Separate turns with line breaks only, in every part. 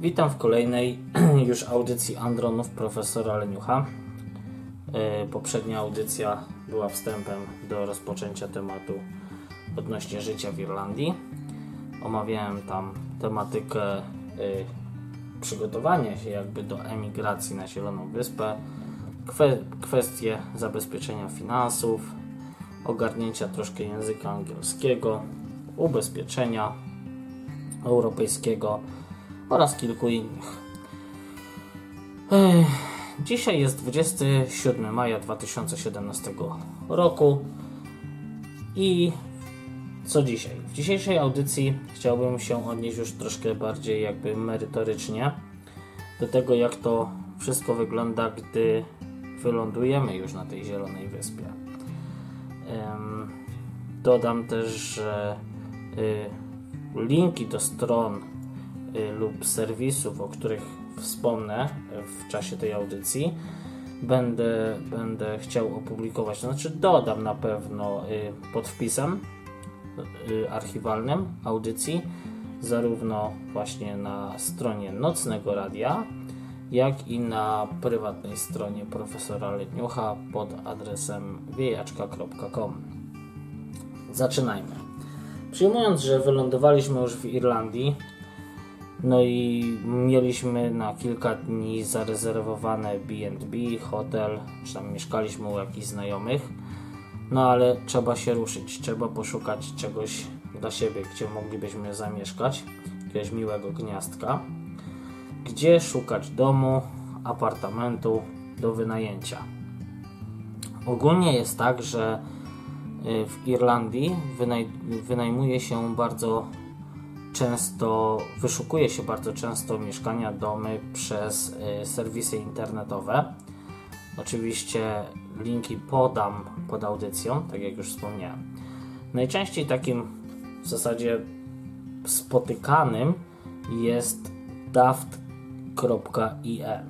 Witam w kolejnej już audycji Andronów profesora Leniucha. E, poprzednia audycja była wstępem do rozpoczęcia tematu odnośnie życia w Irlandii. Omawiałem tam tematykę e, przygotowania się jakby do emigracji na Zieloną Wyspę, kwestie zabezpieczenia finansów, ogarnięcia troszkę języka angielskiego, ubezpieczenia europejskiego oraz kilku innych. Dzisiaj jest 27 maja 2017 roku i co dzisiaj? W dzisiejszej audycji chciałbym się odnieść już troszkę bardziej jakby merytorycznie do tego jak to wszystko wygląda, gdy wylądujemy już na tej zielonej wyspie. Dodam też, że y, linki do stron lub serwisów, o których wspomnę w czasie tej audycji, będę, będę chciał opublikować. Znaczy, dodam na pewno y, pod wpisem y, archiwalnym audycji, zarówno właśnie na stronie Nocnego Radia, jak i na prywatnej stronie profesora Letniucha pod adresem wiejaczka.com. Zaczynajmy. Przyjmując, że wylądowaliśmy już w Irlandii, no i mieliśmy na kilka dni zarezerwowane B&B, hotel, czy tam mieszkaliśmy u jakichś znajomych. No ale trzeba się ruszyć, trzeba poszukać czegoś dla siebie, gdzie moglibyśmy zamieszkać, jakiegoś miłego gniazdka. Gdzie szukać domu, apartamentu do wynajęcia. Ogólnie jest tak, że y, w Irlandii wynaj wynajmuje się bardzo często wyszukuje się bardzo często mieszkania, domy przez y, serwisy internetowe. Oczywiście linki podam pod audycją, tak jak już wspomniałem. Najczęściej takim w zasadzie spotykanym jest daft.ie.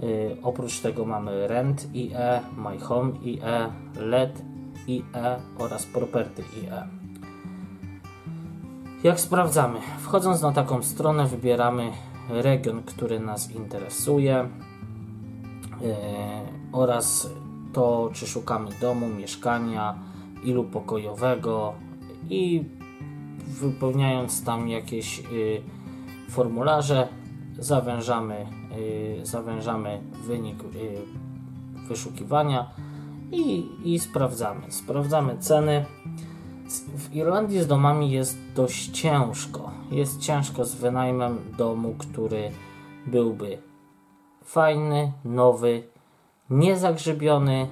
Yy, oprócz tego mamy Rent.ie, MyHome.ie, LED.ie oraz Property.ie. Jak sprawdzamy? Wchodząc na taką stronę, wybieramy region, który nas interesuje yy, oraz to, czy szukamy domu, mieszkania, ilu pokojowego i wypełniając tam jakieś yy, formularze, zawężamy, yy, zawężamy wynik wyszukiwania i, i sprawdzamy. Sprawdzamy ceny w Irlandii z domami jest dość ciężko. Jest ciężko z wynajmem domu, który byłby fajny, nowy, niezagrzybiony,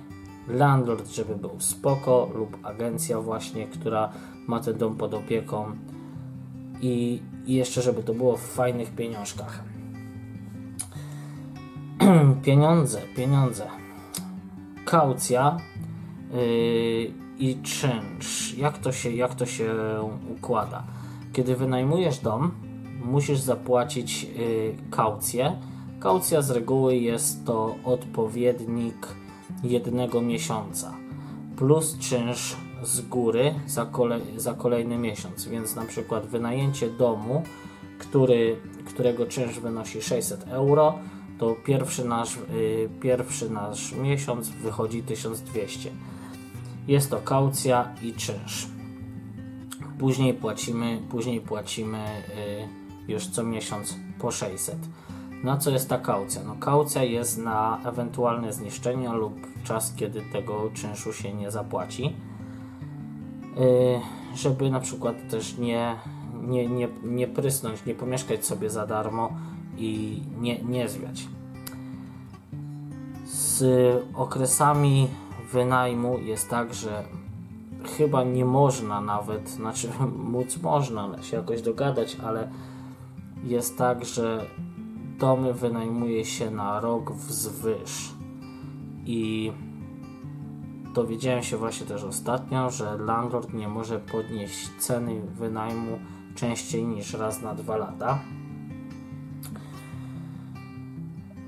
landlord, żeby był spoko, lub agencja właśnie, która ma ten dom pod opieką i, i jeszcze, żeby to było w fajnych pieniążkach. pieniądze, pieniądze. Kaucja yy, i czynsz. Jak to się, jak to się układa? Kiedy wynajmujesz dom, musisz zapłacić y, kaucję. Kaucja z reguły jest to odpowiednik jednego miesiąca plus czynsz z góry za, kole, za kolejny miesiąc. Więc na przykład wynajęcie domu, który, którego czynsz wynosi 600 euro, to pierwszy nasz, y, pierwszy nasz miesiąc wychodzi 1200 jest to kaucja i czynsz. Później płacimy, później płacimy y, już co miesiąc po 600. Na co jest ta kaucja? No, kaucja jest na ewentualne zniszczenia lub czas, kiedy tego czynszu się nie zapłaci. Y, żeby na przykład też nie, nie, nie, nie prysnąć, nie pomieszkać sobie za darmo i nie, nie zwiać. Z okresami wynajmu jest tak, że chyba nie można nawet, znaczy móc można się jakoś dogadać, ale jest tak, że domy wynajmuje się na rok wzwyż i dowiedziałem się właśnie też ostatnio, że landlord nie może podnieść ceny wynajmu częściej niż raz na dwa lata.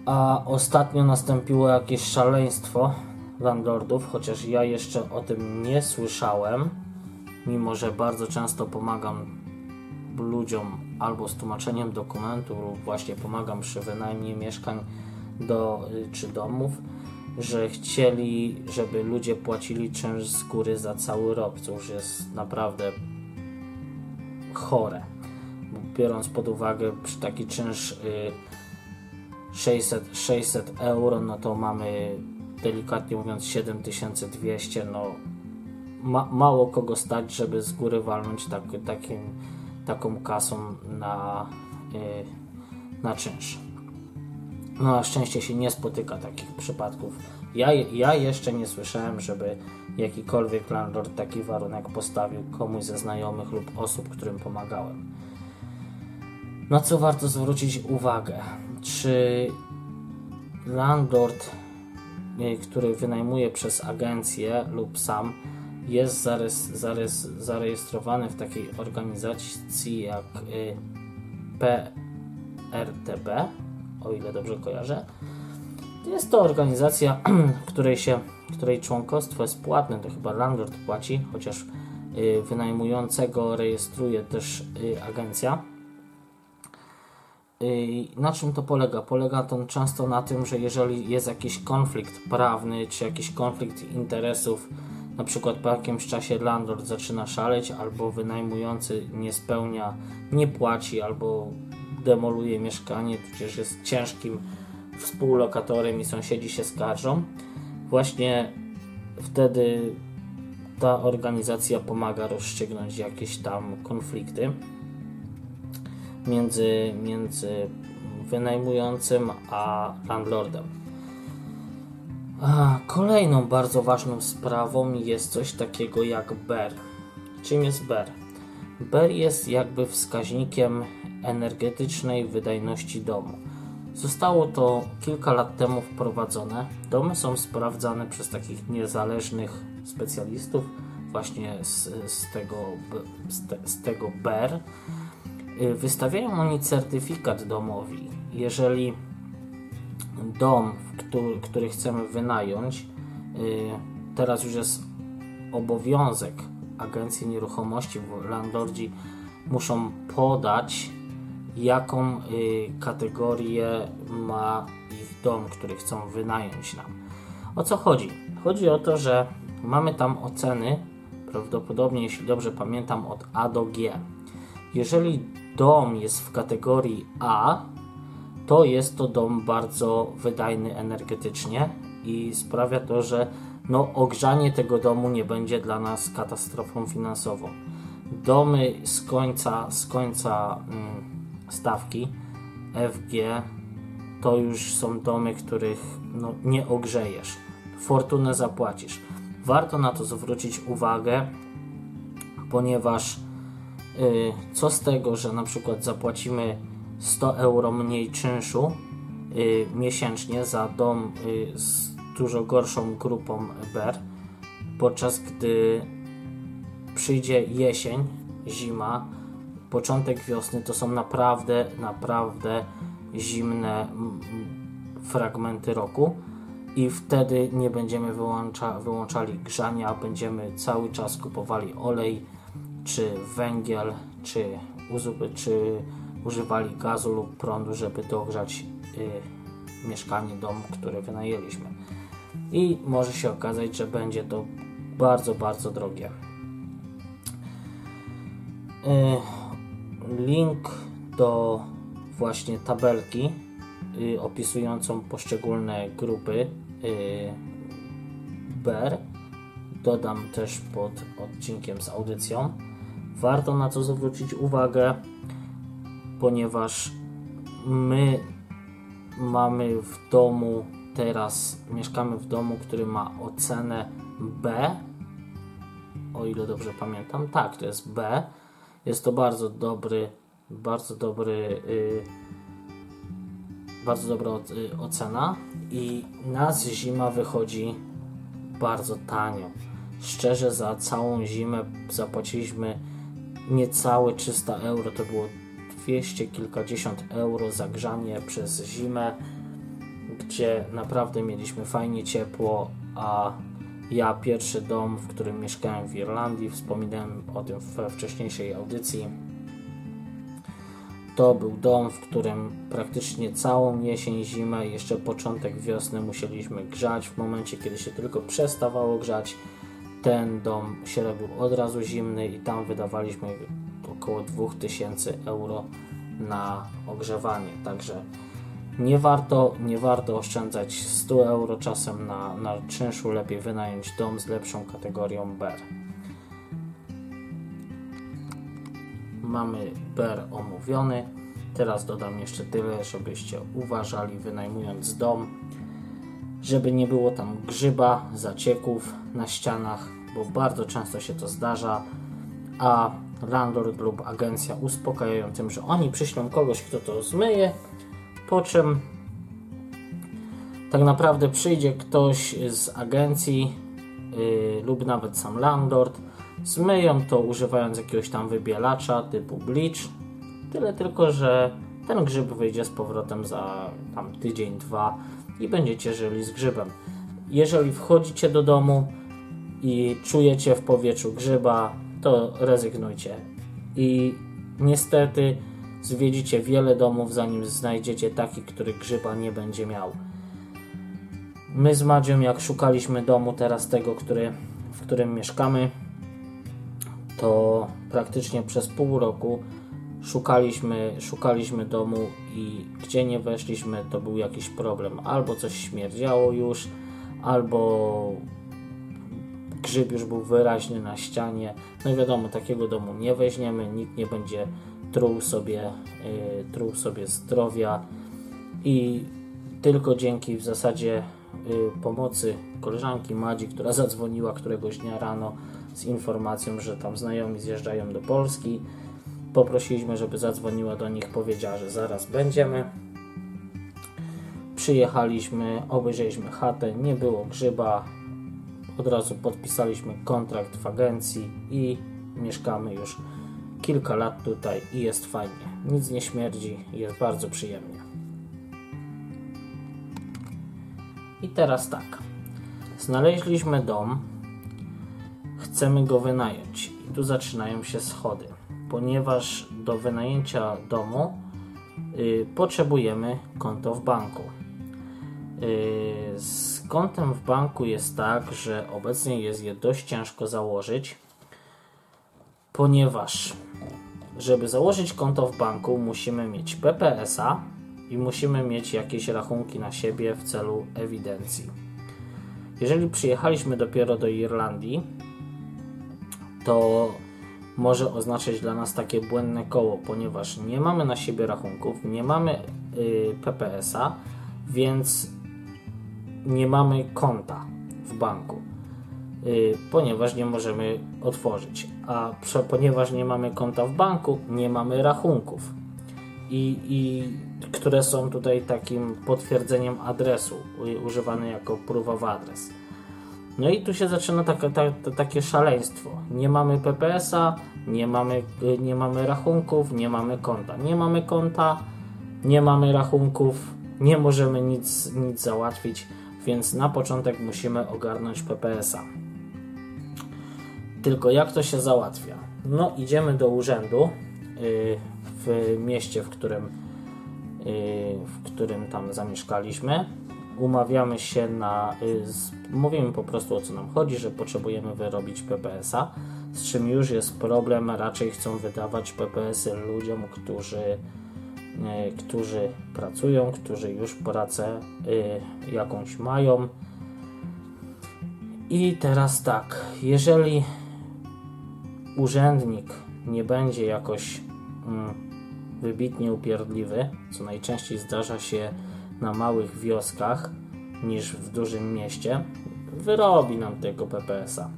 A ostatnio nastąpiło jakieś szaleństwo, landlordów, chociaż ja jeszcze o tym nie słyszałem, mimo że bardzo często pomagam ludziom albo z tłumaczeniem dokumentu lub właśnie pomagam przy wynajmie mieszkań do, y, czy domów, że chcieli, żeby ludzie płacili czynsz z góry za cały rok, co już jest naprawdę chore. Biorąc pod uwagę taki czynsz 600, 600 euro, no to mamy delikatnie mówiąc 7200, no ma, mało kogo stać, żeby z góry walnąć tak, takim, taką kasą na, yy, na czynsz. No na szczęście się nie spotyka takich przypadków. Ja, ja jeszcze nie słyszałem, żeby jakikolwiek landlord taki warunek postawił komuś ze znajomych lub osób, którym pomagałem. Na co warto zwrócić uwagę? Czy landlord, który wynajmuje przez agencję lub sam, jest zarys, zarys, zarejestrowany w takiej organizacji jak y, PRTB, o ile dobrze kojarzę. Jest to organizacja, której, się, której członkostwo jest płatne, to chyba landlord płaci, chociaż y, wynajmującego rejestruje też agencja. Na czym to polega? Polega to często na tym, że jeżeli jest jakiś konflikt prawny, czy jakiś konflikt interesów, na przykład po jakimś czasie landlord zaczyna szaleć, albo wynajmujący nie spełnia, nie płaci, albo demoluje mieszkanie, tudzież jest ciężkim współlokatorem i sąsiedzi się skarżą, właśnie wtedy ta organizacja pomaga rozstrzygnąć jakieś tam konflikty między, między wynajmującym a landlordem. A kolejną bardzo ważną sprawą jest coś takiego jak BER. Czym jest BER? BER jest jakby wskaźnikiem energetycznej wydajności domu. Zostało to kilka lat temu wprowadzone. Domy są sprawdzane przez takich niezależnych specjalistów, właśnie z, z, tego, z, te, z tego BER. Y, wystawiają oni certyfikat domowi. Jeżeli dom, który, który chcemy wynająć, y, teraz już jest obowiązek agencji nieruchomości, bo landlordzi muszą podać, jaką y, kategorię ma ich dom, który chcą wynająć nam. O co chodzi? Chodzi o to, że mamy tam oceny, prawdopodobnie, jeśli dobrze pamiętam, od A do G. Jeżeli dom jest w kategorii A, to jest to dom bardzo wydajny energetycznie i sprawia to, że no, ogrzanie tego domu nie będzie dla nas katastrofą finansową. Domy z końca, z końca mm, stawki FG to już są domy, których no, nie ogrzejesz. Fortunę zapłacisz. Warto na to zwrócić uwagę, ponieważ co z tego, że na przykład zapłacimy 100 euro mniej czynszu y, miesięcznie za dom y, z dużo gorszą grupą BER, podczas gdy przyjdzie jesień, zima, początek wiosny to są naprawdę, naprawdę zimne fragmenty roku i wtedy nie będziemy wyłącza, wyłączali grzania, będziemy cały czas kupowali olej, czy węgiel, czy, czy używali gazu lub prądu, żeby dogrzać y, mieszkanie, dom, które wynajęliśmy. I może się okazać, że będzie to bardzo, bardzo drogie. Y, link do właśnie tabelki y, opisującą poszczególne grupy y, BER dodam też pod odcinkiem z audycją. Warto na to zwrócić uwagę, ponieważ my mamy w domu teraz, mieszkamy w domu, który ma ocenę B, o ile dobrze pamiętam. Tak, to jest B. Jest to bardzo dobry, bardzo dobry, yy, bardzo dobra y, ocena i nas zima wychodzi bardzo tanio. Szczerze, za całą zimę zapłaciliśmy niecałe 300 euro, to było 200 kilkadziesiąt euro za grzanie przez zimę, gdzie naprawdę mieliśmy fajnie ciepło, a ja pierwszy dom, w którym mieszkałem w Irlandii, wspominałem o tym we wcześniejszej audycji, to był dom, w którym praktycznie całą jesień, zimę, jeszcze początek wiosny musieliśmy grzać. W momencie, kiedy się tylko przestawało grzać, ten dom się robił od razu zimny i tam wydawaliśmy około 2000 euro na ogrzewanie. Także nie warto, nie warto oszczędzać 100 euro czasem na, na czynszu, lepiej wynająć dom z lepszą kategorią BER. Mamy BER omówiony. Teraz dodam jeszcze tyle, żebyście uważali wynajmując dom, żeby nie było tam grzyba, zacieków na ścianach, bo bardzo często się to zdarza, a landlord lub agencja uspokajają tym, że oni przyślą kogoś, kto to zmyje, po czym tak naprawdę przyjdzie ktoś z agencji yy, lub nawet sam landlord, zmyją to używając jakiegoś tam wybielacza typu bleach. Tyle tylko, że ten grzyb wyjdzie z powrotem za tam tydzień, dwa i będziecie żyli z grzybem. Jeżeli wchodzicie do domu i czujecie w powietrzu grzyba, to rezygnujcie. I niestety zwiedzicie wiele domów, zanim znajdziecie taki, który grzyba nie będzie miał. My z Madzią, jak szukaliśmy domu teraz tego, który, w którym mieszkamy, to praktycznie przez pół roku szukaliśmy, szukaliśmy domu i gdzie nie weszliśmy, to był jakiś problem. Albo coś śmierdziało już, albo grzyb już był wyraźny na ścianie. No i wiadomo, takiego domu nie weźmiemy, nikt nie będzie truł sobie, yy, truł sobie zdrowia i tylko dzięki w zasadzie yy, pomocy koleżanki Madzi, która zadzwoniła któregoś dnia rano z informacją, że tam znajomi zjeżdżają do Polski. Poprosiliśmy, żeby zadzwoniła do nich, powiedziała, że zaraz będziemy. Przyjechaliśmy, obejrzeliśmy chatę, nie było grzyba. Od razu podpisaliśmy kontrakt w agencji i mieszkamy już kilka lat tutaj i jest fajnie. Nic nie śmierdzi, jest bardzo przyjemnie. I teraz tak. Znaleźliśmy dom, chcemy go wynająć. I tu zaczynają się schody, ponieważ do wynajęcia domu y, potrzebujemy konto w banku. Y, z kontem w banku jest tak, że obecnie jest je dość ciężko założyć, ponieważ żeby założyć konto w banku musimy mieć PPS-a i musimy mieć jakieś rachunki na siebie w celu ewidencji. Jeżeli przyjechaliśmy dopiero do Irlandii, to może oznaczać dla nas takie błędne koło, ponieważ nie mamy na siebie rachunków, nie mamy y, PPS-a, więc nie mamy konta w banku, y, ponieważ nie możemy otworzyć. A ponieważ nie mamy konta w banku, nie mamy rachunków, i, i które są tutaj takim potwierdzeniem adresu, używany jako proof of address. No i tu się zaczyna taka, ta, ta, takie szaleństwo. Nie mamy PPS-a, nie mamy, nie mamy rachunków, nie mamy konta. Nie mamy konta, nie mamy rachunków, nie możemy nic, nic załatwić, więc na początek musimy ogarnąć PPS-a. Tylko jak to się załatwia? No, idziemy do urzędu yy, w mieście, w którym, yy, w którym tam zamieszkaliśmy umawiamy się na. Y, mówimy po prostu o co nam chodzi, że potrzebujemy wyrobić PPS-a, z czym już jest problem. Raczej chcą wydawać PPS-y ludziom, którzy, y, którzy pracują, którzy już pracę y, jakąś mają. I teraz tak, jeżeli urzędnik nie będzie jakoś mm, wybitnie upierdliwy, co najczęściej zdarza się na małych wioskach niż w dużym mieście, wyrobi nam tego PPS-a.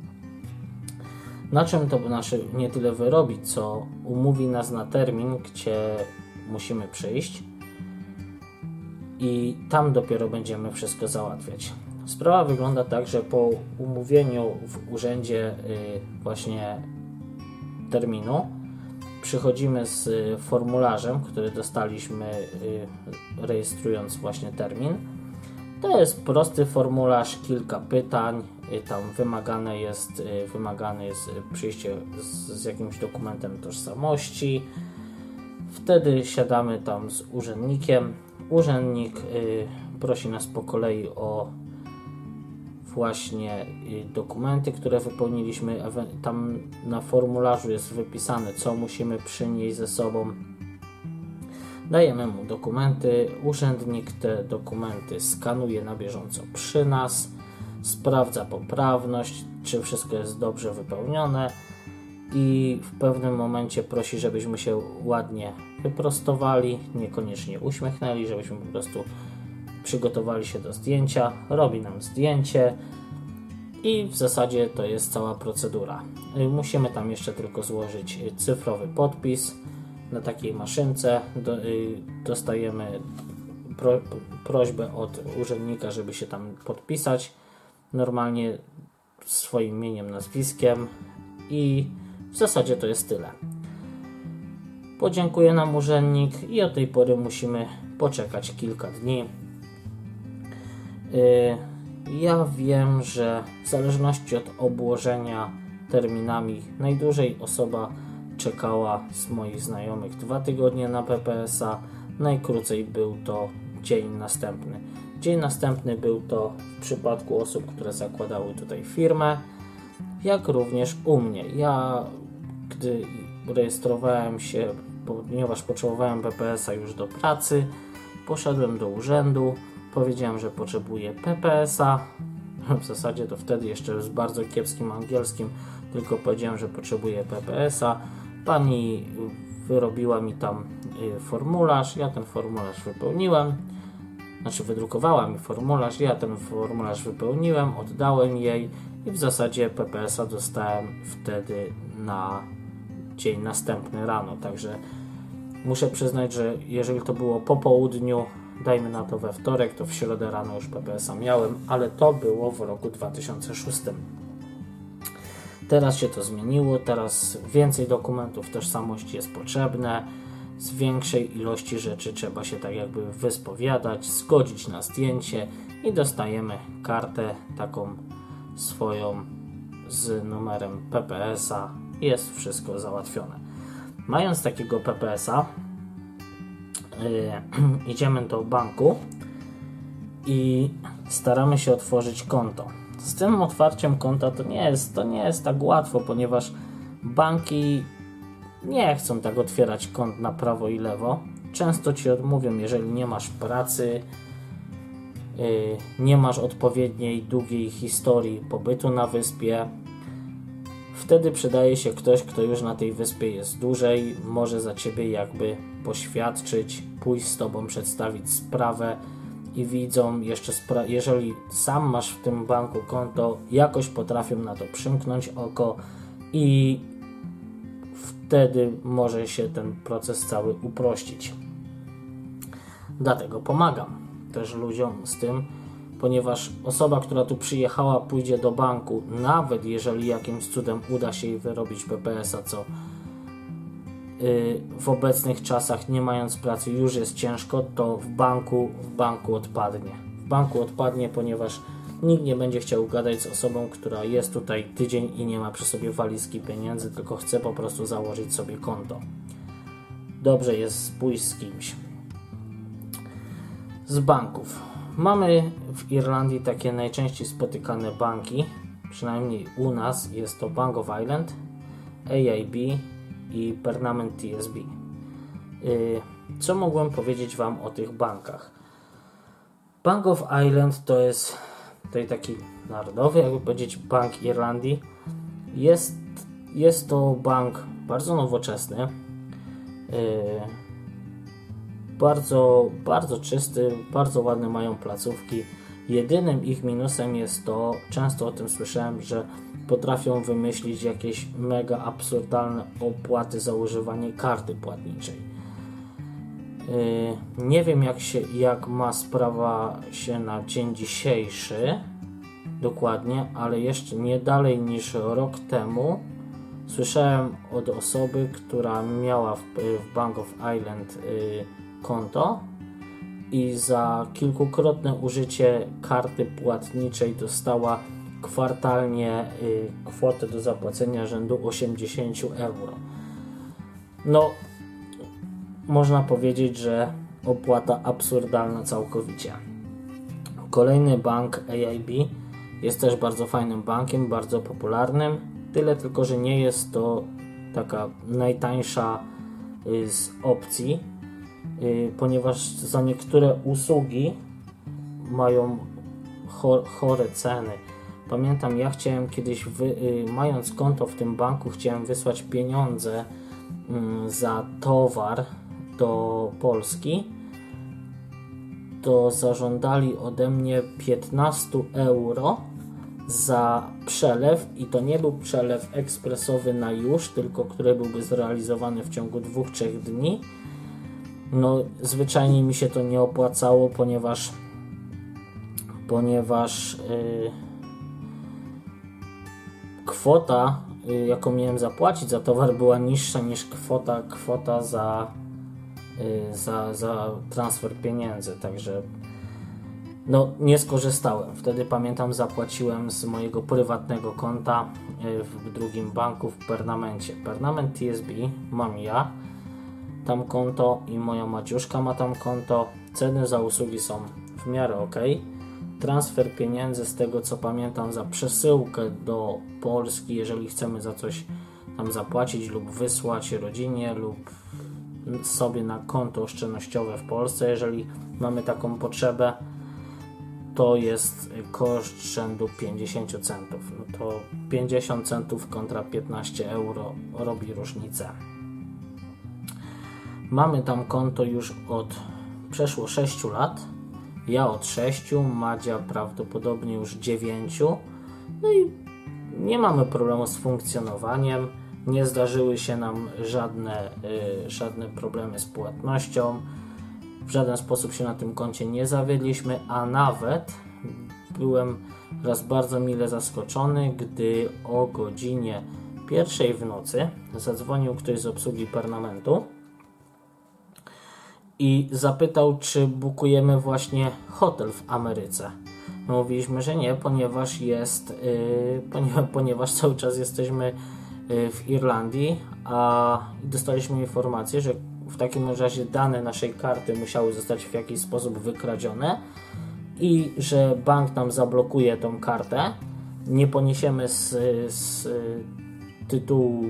Na czym to nasze nie tyle wyrobi, co umówi nas na termin, gdzie musimy przyjść i tam dopiero będziemy wszystko załatwiać. Sprawa wygląda tak, że po umówieniu w urzędzie y, właśnie terminu przychodzimy z y, formularzem, który dostaliśmy y, rejestrując właśnie termin. To jest prosty formularz, kilka pytań. Y, tam wymagane jest, wymagane jest przyjście z, z jakimś dokumentem tożsamości. Wtedy siadamy tam z urzędnikiem. Urzędnik prosi nas po kolei o właśnie y, dokumenty, które wypełniliśmy. Tam na formularzu jest wypisane, co musimy przynieść ze sobą. Dajemy mu dokumenty, urzędnik te dokumenty skanuje na bieżąco przy nas, sprawdza poprawność, czy wszystko jest dobrze wypełnione i w pewnym momencie prosi, żebyśmy się ładnie wyprostowali, niekoniecznie uśmiechnęli, żebyśmy po prostu przygotowali się do zdjęcia, robi nam zdjęcie i w zasadzie to jest cała procedura. Musimy tam jeszcze tylko złożyć cyfrowy podpis na takiej maszynce. Y, dostajemy pro, prośbę od urzędnika, żeby się tam podpisać. Normalnie swoim imieniem, nazwiskiem i w zasadzie to jest tyle. Podziękuje nam urzędnik i od tej pory musimy poczekać kilka dni. Y, ja wiem, że w zależności od obłożenia terminami najdłużej osoba czekała z moich znajomych dwa tygodnie na PPS-a, najkrócej był to dzień następny. Dzień następny był to w przypadku osób, które zakładały tutaj firmę, jak również u mnie. Ja, gdy rejestrowałem się, ponieważ potrzebowałem PPS-a już do pracy, poszedłem do urzędu, powiedziałem, że potrzebuję PPS-a. W zasadzie to wtedy jeszcze z bardzo kiepskim angielskim, tylko powiedziałem, że potrzebuję PPS-a. Pani wyrobiła mi tam y, formularz, ja ten formularz wypełniłem, znaczy wydrukowała mi formularz, ja ten formularz wypełniłem, oddałem jej i w zasadzie PPS-a dostałem wtedy na dzień następny rano, także muszę przyznać, że jeżeli to było po południu, dajmy na to we wtorek, to w środę rano już PPS-a miałem, ale to było w roku 2006. Teraz się to zmieniło, teraz więcej dokumentów tożsamości jest potrzebne, z większej ilości rzeczy trzeba się tak jakby wyspowiadać, zgodzić na zdjęcie i dostajemy kartę taką swoją z numerem PPS-a. Jest wszystko załatwione. Mając takiego PPS-a, idziemy do banku i staramy się otworzyć konto z tym otwarciem konta to nie jest, to nie jest tak łatwo, ponieważ banki nie chcą tak otwierać kont na prawo i lewo. Często ci odmówią, jeżeli nie masz pracy, yy, nie masz odpowiedniej długiej historii pobytu na wyspie. Wtedy przydaje się ktoś, kto już na tej wyspie jest dłużej, może za ciebie jakby poświadczyć, pójść z tobą, przedstawić sprawę i widzą jeszcze, jeżeli sam masz w tym banku konto, jakoś potrafią na to przymknąć oko i wtedy może się ten proces cały uprościć. Dlatego pomagam też ludziom z tym, ponieważ osoba, która tu przyjechała, pójdzie do banku, nawet jeżeli jakimś cudem uda się jej wyrobić PPS-a, co Y, w obecnych czasach, nie mając pracy, już jest ciężko, to w banku, w banku odpadnie. W banku odpadnie, ponieważ nikt nie będzie chciał gadać z osobą, która jest tutaj tydzień i nie ma przy sobie walizki pieniędzy, tylko chce po prostu założyć sobie konto. Dobrze jest pójść z kimś. Z banków. Mamy w Irlandii takie najczęściej spotykane banki, przynajmniej u nas jest to Bank of Ireland, AIB, i Permanent TSB. Y, co mogłem powiedzieć Wam o tych bankach? Bank of Ireland to jest tutaj taki narodowy, jakby powiedzieć, Bank Irlandii. Jest, jest to bank bardzo nowoczesny, y, bardzo, bardzo czysty, bardzo ładne mają placówki. Jedynym ich minusem jest to, często o tym słyszałem, że potrafią wymyślić jakieś mega absurdalne opłaty za używanie karty płatniczej. Yy, nie wiem jak, się, jak ma sprawa się na dzień dzisiejszy dokładnie, ale jeszcze nie dalej niż rok temu słyszałem od osoby, która miała w, w Bank of Island yy, konto i za kilkukrotne użycie karty płatniczej dostała kwartalnie y, kwotę do zapłacenia rzędu 80 euro. No, można powiedzieć, że opłata absurdalna całkowicie. Kolejny bank AIB jest też bardzo fajnym bankiem, bardzo popularnym. Tyle tylko, że nie jest to taka najtańsza y, z opcji, ponieważ za niektóre usługi mają chore ceny. Pamiętam, ja chciałem kiedyś, wy, y, mając konto w tym banku, chciałem wysłać pieniądze mm, za towar do Polski. To zażądali ode mnie 15 euro za przelew i to nie był przelew ekspresowy na już, tylko który byłby zrealizowany w ciągu 2-3 dni. No, zwyczajnie mi się to nie opłacało, ponieważ ponieważ yy, kwota, yy, jaką miałem zapłacić za towar, była niższa niż kwota, kwota za, yy, za, za transfer pieniędzy. Także no, nie skorzystałem. Wtedy pamiętam, zapłaciłem z mojego prywatnego konta y, w drugim banku w Pernamencie. Pernament TSB mam ja, tam konto i moja Maciuszka ma tam konto. Ceny za usługi są w miarę ok transfer pieniędzy, z tego co pamiętam, za przesyłkę do Polski, jeżeli chcemy za coś tam zapłacić lub wysłać rodzinie lub sobie na konto oszczędnościowe w Polsce, jeżeli mamy taką potrzebę, to jest koszt rzędu 50 centów. No to 50 centów kontra 15 euro robi różnicę. Mamy tam konto już od przeszło 6 lat ja od 6, Madzia prawdopodobnie już 9. No i nie mamy problemu z funkcjonowaniem. Nie zdarzyły się nam żadne, y, żadne problemy z płatnością. W żaden sposób się na tym koncie nie zawiedliśmy, a nawet byłem raz bardzo mile zaskoczony, gdy o godzinie pierwszej w nocy zadzwonił ktoś z obsługi parlamentu i zapytał, czy bukujemy właśnie hotel w Ameryce. Mówiliśmy, że nie, ponieważ jest, yy, ponieważ, ponieważ cały czas jesteśmy yy, w Irlandii, a dostaliśmy informację, że w takim razie dane naszej karty musiały zostać w jakiś sposób wykradzione i że bank nam zablokuje tą kartę. Nie poniesiemy z, z tytułu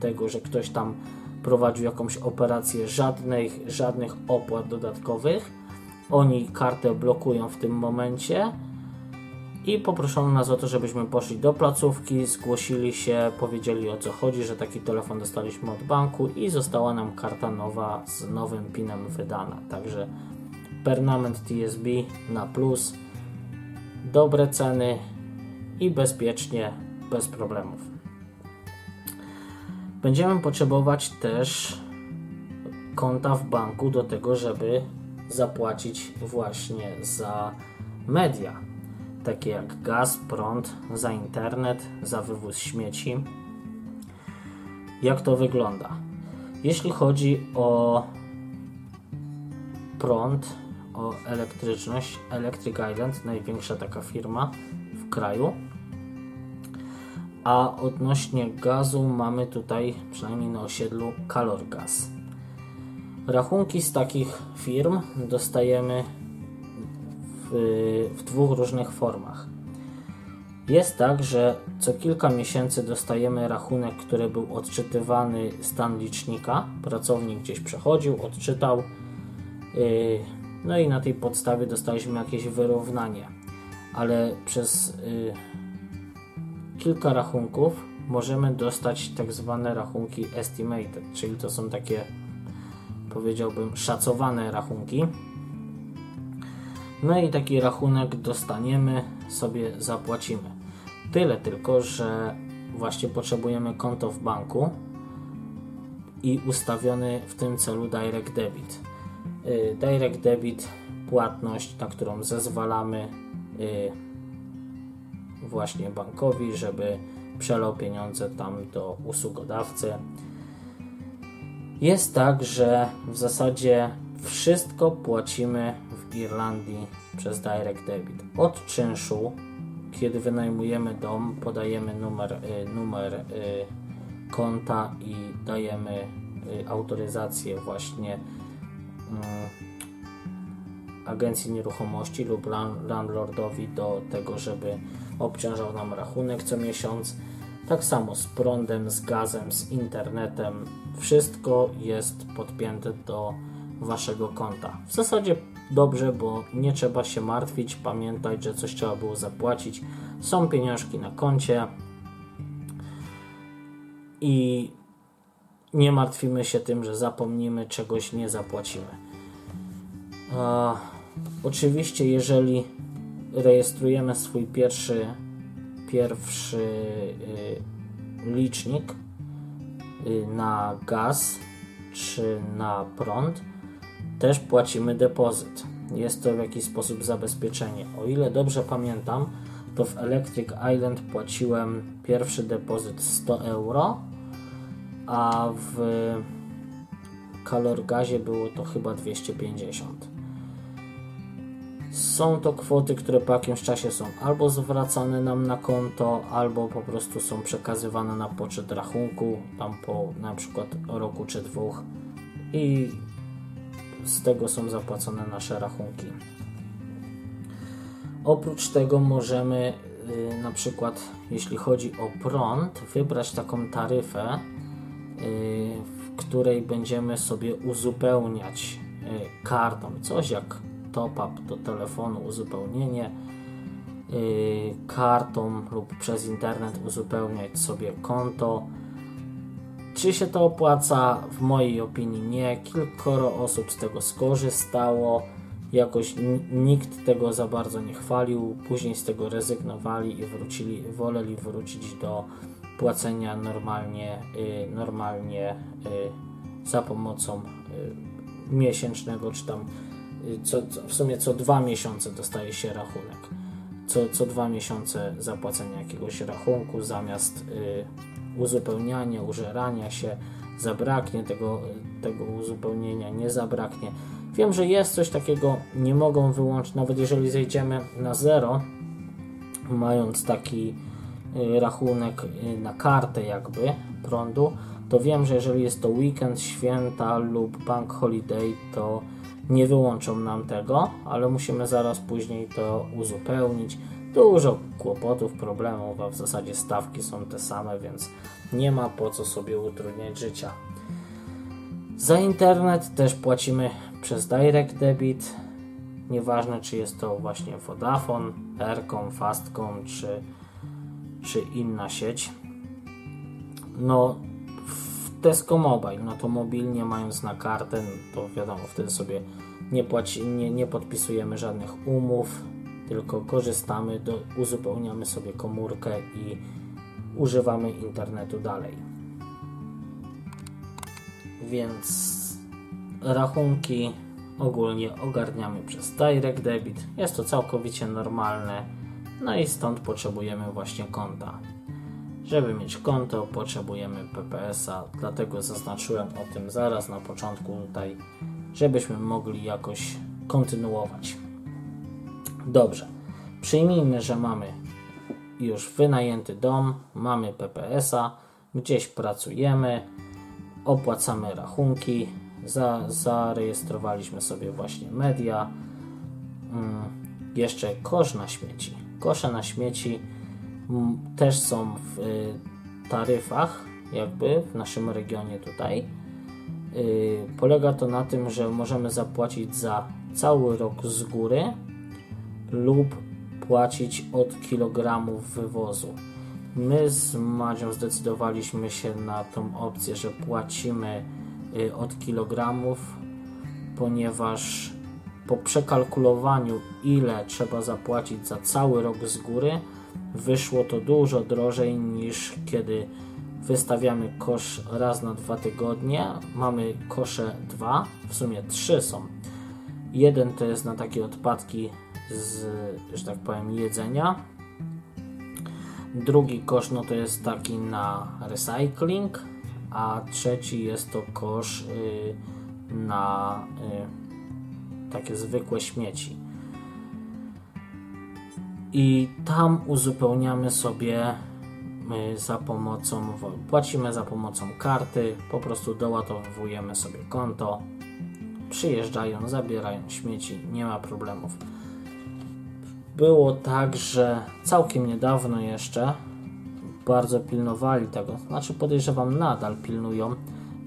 tego, że ktoś tam prowadził jakąś operację, żadnych, żadnych opłat dodatkowych. Oni kartę blokują w tym momencie i poproszono nas o to, żebyśmy poszli do placówki, zgłosili się, powiedzieli o co chodzi, że taki telefon dostaliśmy od banku i została nam karta nowa z nowym pinem wydana. Także Pernament TSB na plus, dobre ceny i bezpiecznie, bez problemów. Będziemy potrzebować też konta w banku do tego, żeby zapłacić właśnie za media, takie jak gaz, prąd, za internet, za wywóz śmieci. Jak to wygląda? Jeśli chodzi o prąd, o elektryczność, Electric Island, największa taka firma w kraju, a odnośnie gazu mamy tutaj, przynajmniej na osiedlu, Calorgas. Rachunki z takich firm dostajemy w, w dwóch różnych formach. Jest tak, że co kilka miesięcy dostajemy rachunek, który był odczytywany stan licznika. Pracownik gdzieś przechodził, odczytał, yy, no i na tej podstawie dostaliśmy jakieś wyrównanie. Ale przez yy, kilka rachunków możemy dostać tak zwane rachunki estimated, czyli to są takie powiedziałbym szacowane rachunki. No i taki rachunek dostaniemy, sobie zapłacimy. Tyle tylko, że właśnie potrzebujemy konto w banku i ustawiony w tym celu direct debit. Y, direct debit, płatność, na którą zezwalamy y, właśnie bankowi, żeby przelał pieniądze tam do usługodawcy. Jest tak, że w zasadzie wszystko płacimy w Irlandii przez Direct Debit. Od czynszu, kiedy wynajmujemy dom, podajemy numer, y, numer y, konta i dajemy y, autoryzację właśnie agencji nieruchomości lub landlordowi do tego, żeby obciążał nam rachunek co miesiąc. Tak samo z prądem, z gazem, z internetem. Wszystko jest podpięte do waszego konta. W zasadzie dobrze, bo nie trzeba się martwić, pamiętać, że coś trzeba było zapłacić. Są pieniążki na koncie i nie martwimy się tym, że zapomnimy czegoś, nie zapłacimy. Oczywiście, jeżeli rejestrujemy swój pierwszy, pierwszy y, licznik y, na gaz czy na prąd, też płacimy depozyt. Jest to w jakiś sposób zabezpieczenie. O ile dobrze pamiętam, to w Electric Island płaciłem pierwszy depozyt 100 euro, a w Calorgazie było to chyba 250. Są to kwoty, które po jakimś czasie są albo zwracane nam na konto, albo po prostu są przekazywane na poczet rachunku, tam po na przykład roku czy dwóch i z tego są zapłacone nasze rachunki. Oprócz tego możemy y, na przykład, jeśli chodzi o prąd, wybrać taką taryfę, y, w której będziemy sobie uzupełniać y, kartą, coś jak top-up do telefonu, uzupełnienie yy, kartą lub przez internet uzupełniać sobie konto. Czy się to opłaca? W mojej opinii nie. Kilkoro osób z tego skorzystało. Jakoś nikt tego za bardzo nie chwalił. Później z tego rezygnowali i wrócili, woleli wrócić do płacenia normalnie, yy, normalnie yy, za pomocą yy, miesięcznego czy tam co, co, w sumie co dwa miesiące dostaje się rachunek. Co, co dwa miesiące zapłacenia jakiegoś rachunku zamiast y, uzupełniania, użerania się, zabraknie tego, tego uzupełnienia, nie zabraknie. Wiem, że jest coś takiego, nie mogą wyłączyć, nawet jeżeli zejdziemy na zero, mając taki y, rachunek y, na kartę jakby prądu, to wiem, że jeżeli jest to weekend, święta lub bank holiday, to nie wyłączą nam tego, ale musimy zaraz później to uzupełnić. Dużo kłopotów, problemów, a w zasadzie stawki są te same, więc nie ma po co sobie utrudniać życia. Za internet też płacimy przez Direct Debit. Nieważne, czy jest to właśnie Vodafone, Aircom, Fastcom, czy, czy inna sieć. No, Tesco Mobile, no to mobilnie mając na kartę, to wiadomo, wtedy sobie nie, płaci, nie, nie podpisujemy żadnych umów, tylko korzystamy, do, uzupełniamy sobie komórkę i używamy internetu dalej. Więc rachunki ogólnie ogarniamy przez Direct Debit. Jest to całkowicie normalne, no i stąd potrzebujemy właśnie konta. Żeby mieć konto, potrzebujemy PPS-a, dlatego zaznaczyłem o tym zaraz na początku tutaj żebyśmy mogli jakoś kontynuować. Dobrze, przyjmijmy, że mamy już wynajęty dom, mamy PPS-a, gdzieś pracujemy, opłacamy rachunki, za, zarejestrowaliśmy sobie właśnie media, hmm, jeszcze kosz na śmieci. Kosze na śmieci mm, też są w y, taryfach, jakby w naszym regionie tutaj Y, polega to na tym, że możemy zapłacić za cały rok z góry lub płacić od kilogramów wywozu. My z Madzią zdecydowaliśmy się na tą opcję, że płacimy y, od kilogramów, ponieważ po przekalkulowaniu, ile trzeba zapłacić za cały rok z góry, wyszło to dużo drożej niż kiedy wystawiamy kosz raz na dwa tygodnie. Mamy kosze dwa, w sumie trzy są. Jeden to jest na takie odpadki z, że tak powiem, jedzenia. Drugi kosz no to jest taki na recycling, a trzeci jest to kosz y, na y, takie zwykłe śmieci. I tam uzupełniamy sobie y, za pomocą, płacimy za pomocą karty, po prostu doładowujemy sobie konto, przyjeżdżają, zabierają śmieci, nie ma problemów. Było tak, że całkiem niedawno jeszcze bardzo pilnowali tego, znaczy podejrzewam nadal pilnują,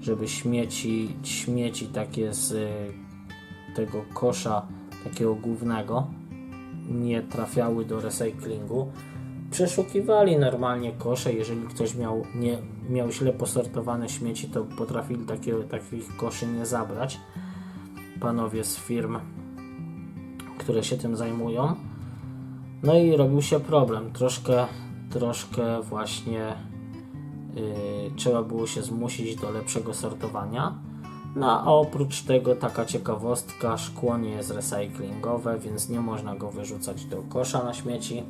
żeby śmieci, śmieci takie z y, tego kosza takiego głównego nie trafiały do recyklingu. Przeszukiwali normalnie kosze, jeżeli ktoś miał, nie, miał źle posortowane śmieci, to potrafili takie, takich koszy nie zabrać. Panowie z firm, które się tym zajmują. No i robił się problem. Troszkę, troszkę właśnie yy, trzeba było się zmusić do lepszego sortowania. No a oprócz tego taka ciekawostka, szkło nie jest recyklingowe, więc nie można go wyrzucać do kosza na śmieci.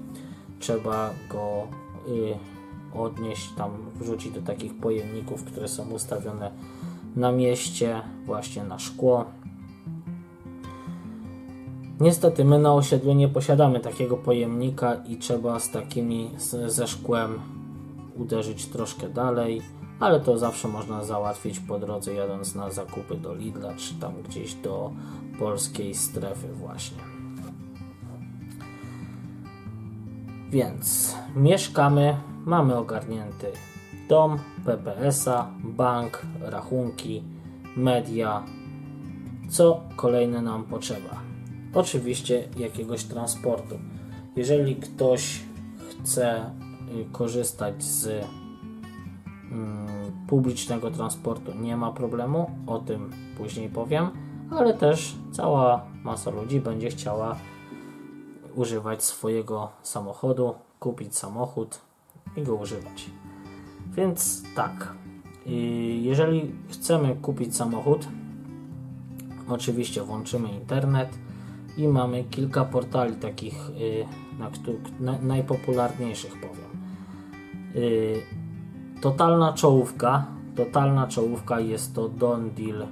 Trzeba go y, odnieść tam, wrzucić do takich pojemników, które są ustawione na mieście, właśnie na szkło. Niestety my na osiedlu nie posiadamy takiego pojemnika i trzeba z takimi z, ze szkłem uderzyć troszkę dalej ale to zawsze można załatwić po drodze jadąc na zakupy do Lidla czy tam gdzieś do polskiej strefy właśnie. Więc mieszkamy, mamy ogarnięty dom, PPS-a, bank, rachunki, media, co kolejne nam potrzeba. Oczywiście jakiegoś transportu. Jeżeli ktoś chce y, korzystać z Mm, publicznego transportu nie ma problemu, o tym później powiem, ale też cała masa ludzi będzie chciała używać swojego samochodu, kupić samochód i go używać. Więc tak, jeżeli chcemy kupić samochód, oczywiście włączymy internet i mamy kilka portali takich, y, na, najpopularniejszych powiem. Totalna czołówka, totalna czołówka jest to dondeal.ie.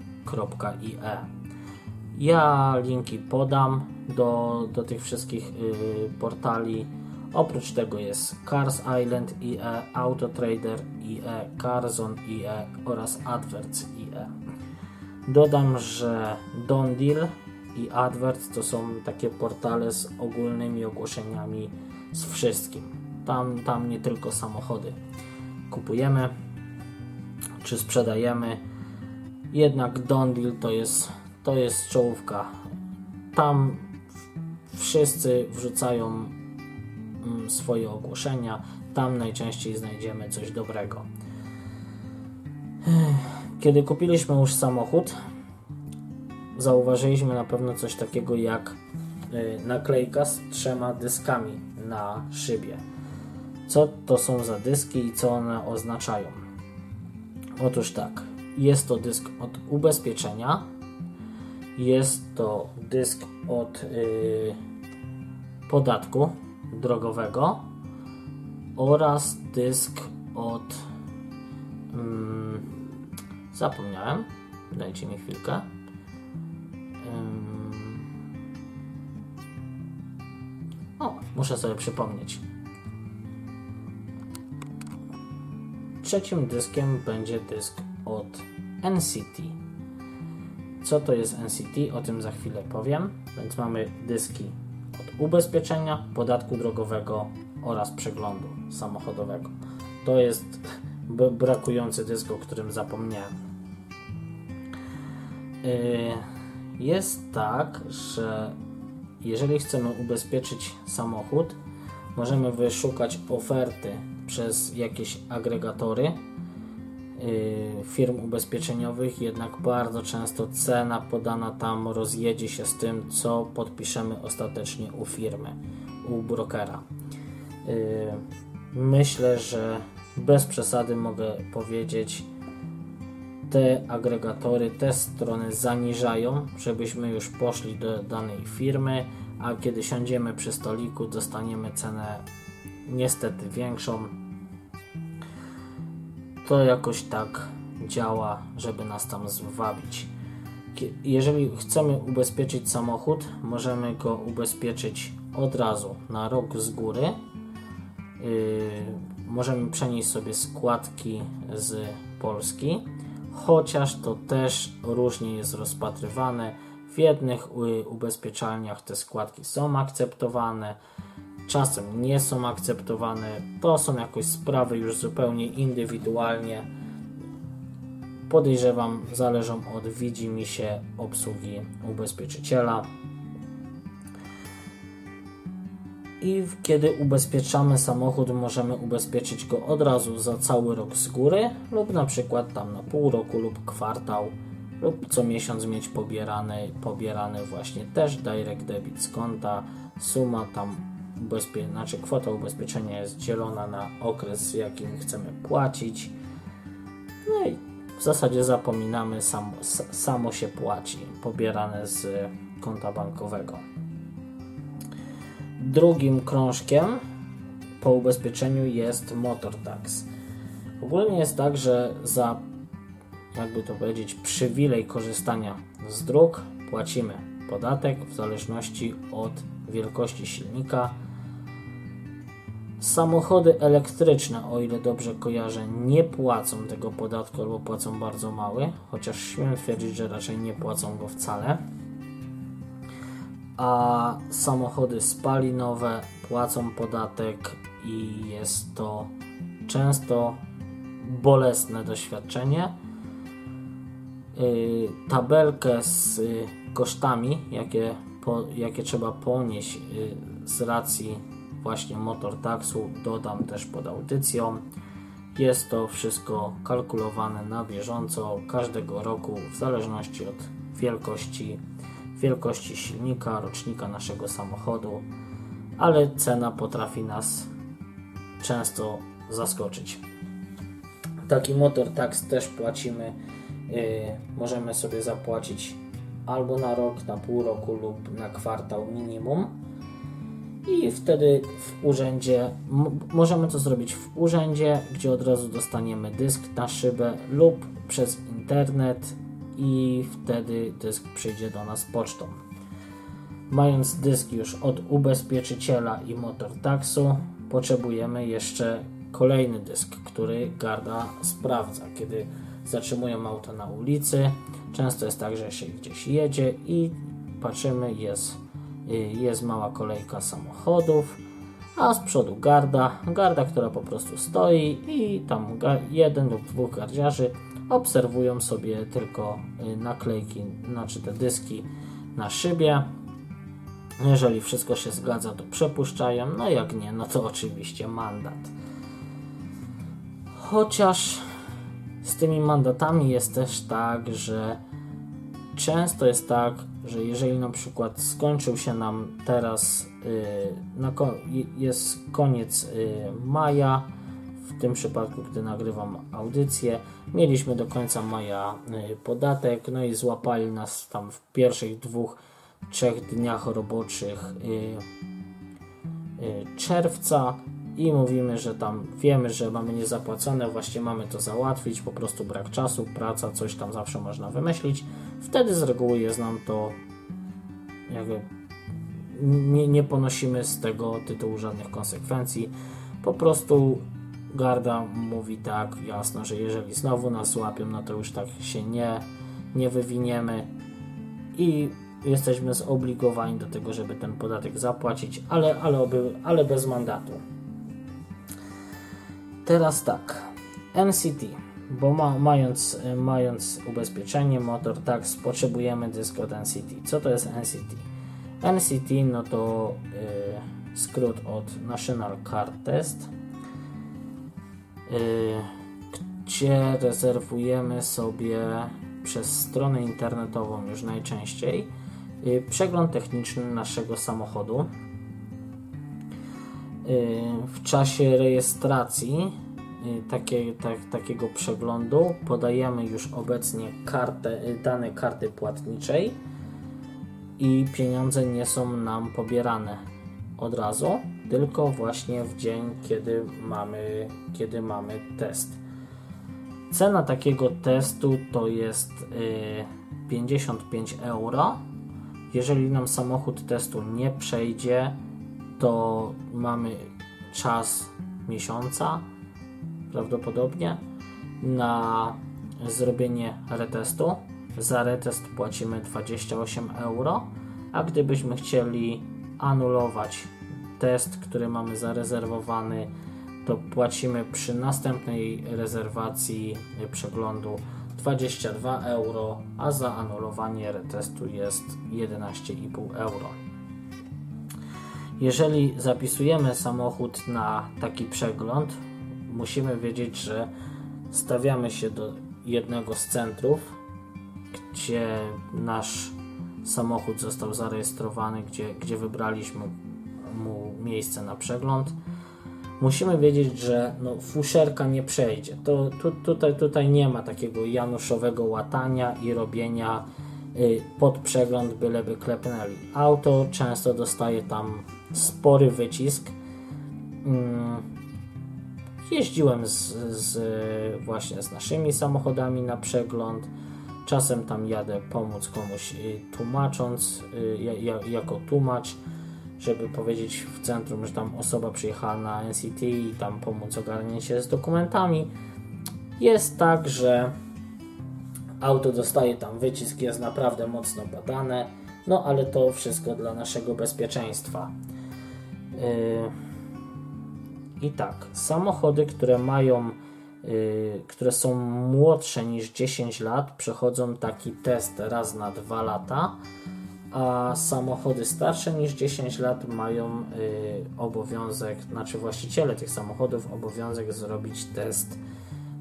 Ja linki podam do, do tych wszystkich y, portali. Oprócz tego jest Cars Island IE, Autotrader IE, Carzon IE oraz Adverts IE. Dodam, że Dondeal i Adverts to są takie portale z ogólnymi ogłoszeniami z wszystkim. Tam, tam nie tylko samochody kupujemy czy sprzedajemy. Jednak Dondeal to jest, to jest czołówka. Tam wszyscy wrzucają mm, swoje ogłoszenia. Tam najczęściej znajdziemy coś dobrego. Kiedy kupiliśmy już samochód, zauważyliśmy na pewno coś takiego jak y, naklejka z trzema dyskami na szybie co to są za dyski i co one oznaczają. Otóż tak, jest to dysk od ubezpieczenia, jest to dysk od yy, podatku drogowego oraz dysk od yy, zapomniałem, dajcie mi chwilkę. O, muszę sobie przypomnieć. Trzecim dyskiem będzie dysk od NCT. Co to jest NCT? O tym za chwilę powiem. Więc mamy dyski od ubezpieczenia, podatku drogowego oraz przeglądu samochodowego. To jest brakujący dysk, o którym zapomniałem. Yy, jest tak, że jeżeli chcemy ubezpieczyć samochód, możemy wyszukać oferty przez jakieś agregatory yy, firm ubezpieczeniowych, jednak bardzo często cena podana tam rozjedzie się z tym, co podpiszemy ostatecznie u firmy, u brokera. Yy, myślę, że bez przesady mogę powiedzieć, te agregatory, te strony zaniżają, żebyśmy już poszli do danej firmy, a kiedy siądziemy przy stoliku, dostaniemy cenę niestety większą. To jakoś tak działa, żeby nas tam zwabić. Jeżeli chcemy ubezpieczyć samochód, możemy go ubezpieczyć od razu na rok z góry. Yy, możemy przenieść sobie składki z Polski, chociaż to też różnie jest rozpatrywane. W jednych ubezpieczalniach te składki są akceptowane, czasem nie są akceptowane. To są jakoś sprawy już zupełnie indywidualnie. Podejrzewam, zależą od widzi się obsługi ubezpieczyciela. I kiedy ubezpieczamy samochód, możemy ubezpieczyć go od razu za cały rok z góry, lub na przykład tam na pół roku lub kwartał, lub co miesiąc mieć pobierany, pobierany właśnie też direct debit z konta. Suma tam ubezpie znaczy kwota ubezpieczenia jest dzielona na okres, jakim chcemy płacić. No i w zasadzie zapominamy, samo, samo się płaci, pobierane z konta bankowego. Drugim krążkiem po ubezpieczeniu jest motor tax. Ogólnie jest tak, że za jakby to powiedzieć przywilej korzystania z dróg płacimy podatek w zależności od wielkości silnika Samochody elektryczne, o ile dobrze kojarzę, nie płacą tego podatku albo płacą bardzo mały, chociaż śmiem twierdzić, że raczej nie płacą go wcale. A samochody spalinowe płacą podatek i jest to często bolesne doświadczenie. Yy, tabelkę z kosztami, jakie, po, jakie trzeba ponieść yy, z racji właśnie motor taxu dodam też pod audycją. Jest to wszystko kalkulowane na bieżąco każdego roku w zależności od wielkości, wielkości silnika, rocznika naszego samochodu, ale cena potrafi nas często zaskoczyć. Taki motor tax też płacimy, yy, możemy sobie zapłacić albo na rok, na pół roku lub na kwartał minimum i wtedy w urzędzie możemy to zrobić w urzędzie, gdzie od razu dostaniemy dysk na szybę lub przez internet i wtedy dysk przyjdzie do nas pocztą. Mając dysk już od ubezpieczyciela i motor taxu, potrzebujemy jeszcze kolejny dysk, który garda sprawdza. Kiedy zatrzymujemy auto na ulicy, często jest tak, że się gdzieś jedzie i patrzymy, jest jest mała kolejka samochodów, a z przodu garda, garda, która po prostu stoi i tam jeden lub dwóch gardziarzy obserwują sobie tylko y, naklejki, znaczy te dyski na szybie. Jeżeli wszystko się zgadza, to przepuszczają, no jak nie, no to oczywiście mandat. Chociaż z tymi mandatami jest też tak, że często jest tak, że jeżeli na przykład skończył się nam teraz, yy, ko jest koniec yy, maja, w tym przypadku, gdy nagrywam audycję, mieliśmy do końca maja yy, podatek, no i złapali nas tam w pierwszych dwóch, trzech dniach roboczych y, y, czerwca i mówimy, że tam wiemy, że mamy niezapłacone, właśnie mamy to załatwić, po prostu brak czasu, praca, coś tam zawsze można wymyślić. Wtedy z reguły jest nam to jakby nie, nie ponosimy z tego tytułu żadnych konsekwencji. Po prostu garda mówi tak jasno, że jeżeli znowu nas łapią, no to już tak się nie, nie wywiniemy i jesteśmy zobligowani do tego, żeby ten podatek zapłacić, ale, ale, oby, ale bez mandatu. Teraz tak, NCT, bo ma, mając, mając ubezpieczenie Motor Tax potrzebujemy dysk od NCT. Co to jest NCT? NCT no to y, skrót od National Car Test, y, gdzie rezerwujemy sobie przez stronę internetową już najczęściej przegląd techniczny naszego samochodu w czasie rejestracji y, takie, tak, takiego przeglądu podajemy już obecnie kartę, y, dane karty płatniczej i pieniądze nie są nam pobierane od razu, tylko właśnie w dzień, kiedy mamy, kiedy mamy test. Cena takiego testu to jest 55 euro. Jeżeli nam samochód testu nie przejdzie, to mamy czas miesiąca prawdopodobnie na zrobienie retestu. Za retest płacimy 28 euro, a gdybyśmy chcieli anulować test, który mamy zarezerwowany, to płacimy przy następnej rezerwacji przeglądu 22 euro, a za anulowanie retestu jest 11,5 euro. Jeżeli zapisujemy samochód na taki przegląd, musimy wiedzieć, że stawiamy się do jednego z centrów, gdzie nasz samochód został zarejestrowany, gdzie, gdzie wybraliśmy mu miejsce na przegląd. Musimy wiedzieć, że no, fuszerka nie przejdzie. To, tu, tutaj, tutaj nie ma takiego januszowego łatania i robienia y, pod przegląd, byleby klepnęli. Auto często dostaje tam spory wycisk. Mm, jeździłem z, z, właśnie z naszymi samochodami na przegląd. Czasem tam jadę pomóc komuś y, tłumacząc, y, jako tłumacz, żeby powiedzieć w centrum, że tam osoba przyjechała na NCT i tam pomóc ogarnięcie się z dokumentami. Jest tak, że auto dostaje tam wycisk, jest naprawdę mocno badane, no ale to wszystko dla naszego bezpieczeństwa. Yy, I tak, samochody, które mają, yy, które są młodsze niż 10 lat, przechodzą taki test raz na 2 lata, a samochody starsze niż 10 lat mają yy, obowiązek, znaczy właściciele tych samochodów obowiązek zrobić test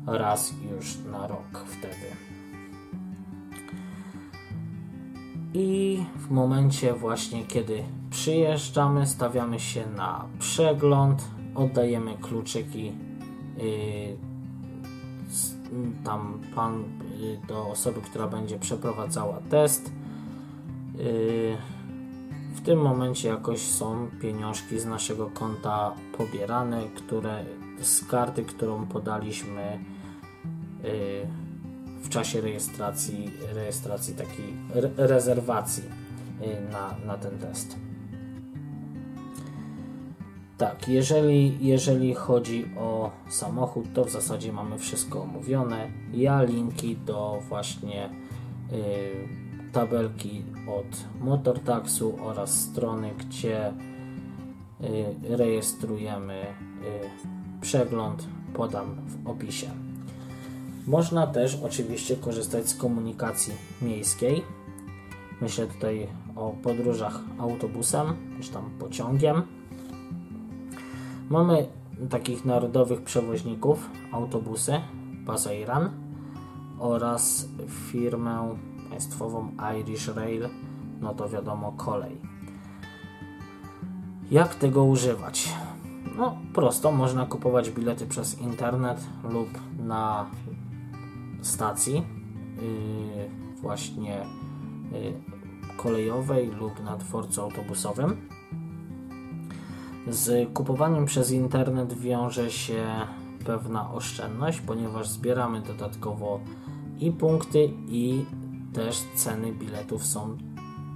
raz już na rok wtedy. I w momencie właśnie, kiedy przyjeżdżamy, stawiamy się na przegląd, oddajemy kluczyki yy, tam pan yy, do osoby, która będzie przeprowadzała test. Yy, w tym momencie jakoś są pieniążki z naszego konta pobierane, które z karty, którą podaliśmy w czasie rejestracji, rejestracji takiej re rezerwacji yy, na, na ten test. Tak, jeżeli, jeżeli chodzi o samochód, to w zasadzie mamy wszystko omówione. Ja linki do właśnie y, tabelki od Motortaxu oraz strony, gdzie y, rejestrujemy y, przegląd, podam w opisie. Można też oczywiście korzystać z komunikacji miejskiej. Myślę tutaj o podróżach autobusem, czy tam pociągiem Mamy takich narodowych przewoźników, autobusy Pasairan oraz firmę państwową Irish Rail, no to wiadomo kolej. Jak tego używać? No prosto, można kupować bilety przez internet lub na stacji yy, właśnie yy, kolejowej lub na dworcu autobusowym. Z kupowaniem przez internet wiąże się pewna oszczędność, ponieważ zbieramy dodatkowo i punkty, i też ceny biletów są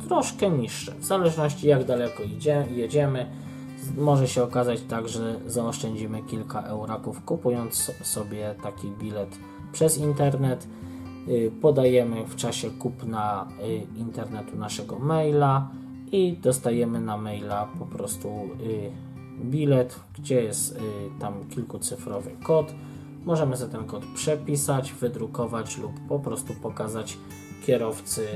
troszkę niższe. W zależności jak daleko idzie, jedziemy, może się okazać tak, że zaoszczędzimy kilka euraków kupując sobie taki bilet przez internet. Y, podajemy w czasie kupna y, internetu naszego maila i dostajemy na maila po prostu y, bilet, gdzie jest tam kilkucyfrowy kod. Możemy sobie ten kod przepisać, wydrukować lub po prostu pokazać kierowcy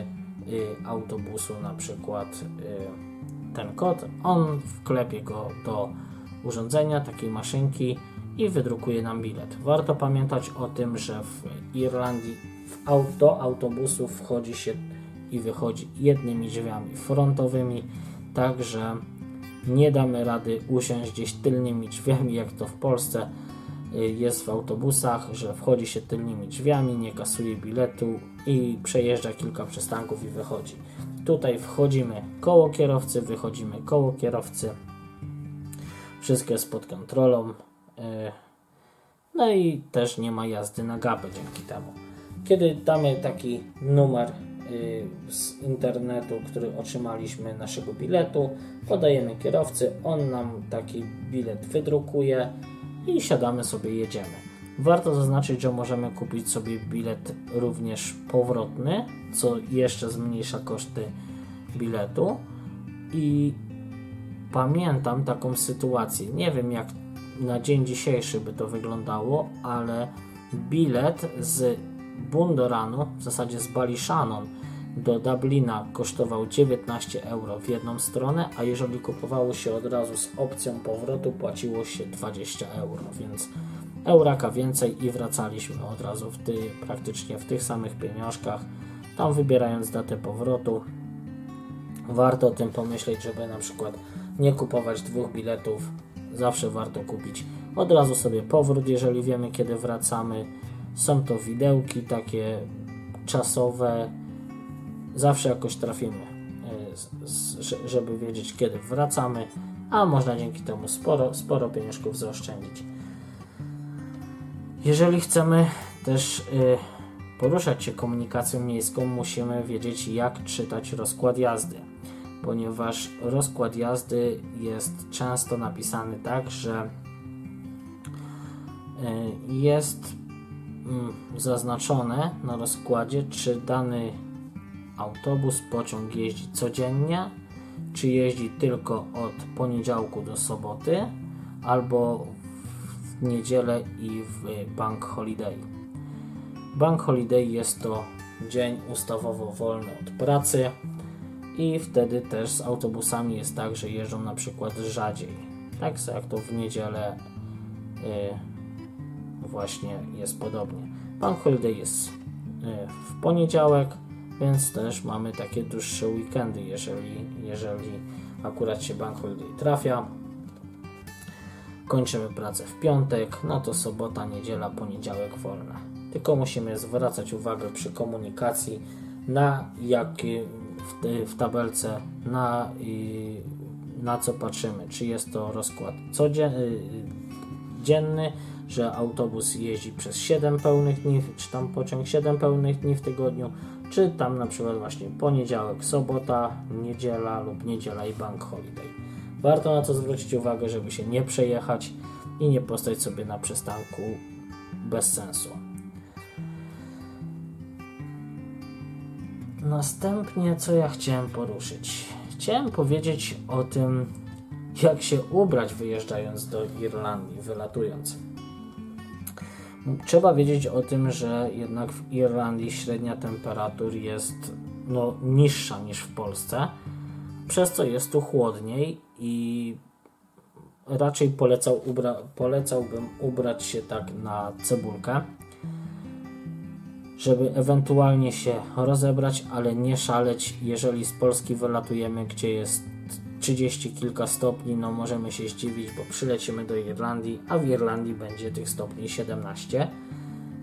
autobusu na przykład ten kod. On wklepie go do urządzenia, takiej maszynki i wydrukuje nam bilet. Warto pamiętać o tym, że w Irlandii w auto autobusu wchodzi się i wychodzi jednymi drzwiami frontowymi, także nie damy rady usiąść gdzieś tylnymi drzwiami, jak to w Polsce y, jest w autobusach, że wchodzi się tylnymi drzwiami, nie kasuje biletu i przejeżdża kilka przystanków i wychodzi. Tutaj wchodzimy koło kierowcy, wychodzimy koło kierowcy. Wszystko jest pod kontrolą. Y, no i też nie ma jazdy na gapę dzięki temu. Kiedy damy taki numer Y, z internetu, który otrzymaliśmy naszego biletu, podajemy kierowcy, on nam taki bilet wydrukuje i siadamy sobie, jedziemy. Warto zaznaczyć, że możemy kupić sobie bilet również powrotny, co jeszcze zmniejsza koszty biletu. I pamiętam taką sytuację. Nie wiem, jak na dzień dzisiejszy by to wyglądało, ale bilet z Bundoranu, w zasadzie z Balishanon do Dublina kosztował 19 euro w jedną stronę, a jeżeli kupowało się od razu z opcją powrotu, płaciło się 20 euro, więc euraka więcej i wracaliśmy od razu w ty, praktycznie w tych samych pieniążkach, tam wybierając datę powrotu. Warto o tym pomyśleć, żeby na przykład nie kupować dwóch biletów, zawsze warto kupić od razu sobie powrót, jeżeli wiemy kiedy wracamy. Są to widełki takie czasowe, zawsze jakoś trafimy, e, żeby wiedzieć kiedy wracamy, a można dzięki temu sporo, sporo pieniążków zaoszczędzić. Jeżeli chcemy też e, poruszać się komunikacją miejską, musimy wiedzieć jak czytać rozkład jazdy, ponieważ rozkład jazdy jest często napisany tak, że e, jest mm, zaznaczone na rozkładzie, czy dany autobus, pociąg jeździ codziennie, czy jeździ tylko od poniedziałku do soboty, albo w niedzielę i w bank holiday. Bank holiday jest to dzień ustawowo wolny od pracy i wtedy też z autobusami jest tak, że jeżdżą na przykład rzadziej. Tak jak to w niedzielę yy, właśnie jest podobnie. Bank holiday jest yy, w poniedziałek, więc też mamy takie dłuższe weekendy, jeżeli, jeżeli akurat się bank holiday trafia. Kończymy pracę w piątek, no to sobota, niedziela, poniedziałek wolne. Tylko musimy zwracać uwagę przy komunikacji na jak w, w tabelce na, na co patrzymy. Czy jest to rozkład codzienny, że autobus jeździ przez 7 pełnych dni, czy tam pociąg 7 pełnych dni w tygodniu, czy tam na przykład właśnie poniedziałek, sobota, niedziela lub niedziela i bank holiday. Warto na to zwrócić uwagę, żeby się nie przejechać i nie postać sobie na przystanku bez sensu. Następnie, co ja chciałem poruszyć? Chciałem powiedzieć o tym, jak się ubrać wyjeżdżając do Irlandii, wylatując. Trzeba wiedzieć o tym, że jednak w Irlandii średnia temperatur jest no, niższa niż w Polsce, przez co jest tu chłodniej i raczej polecał ubra polecałbym ubrać się tak na cebulkę, żeby ewentualnie się rozebrać, ale nie szaleć, jeżeli z Polski wylatujemy, gdzie jest 30 kilka stopni, no możemy się zdziwić, bo przylecimy do Irlandii, a w Irlandii będzie tych stopni 17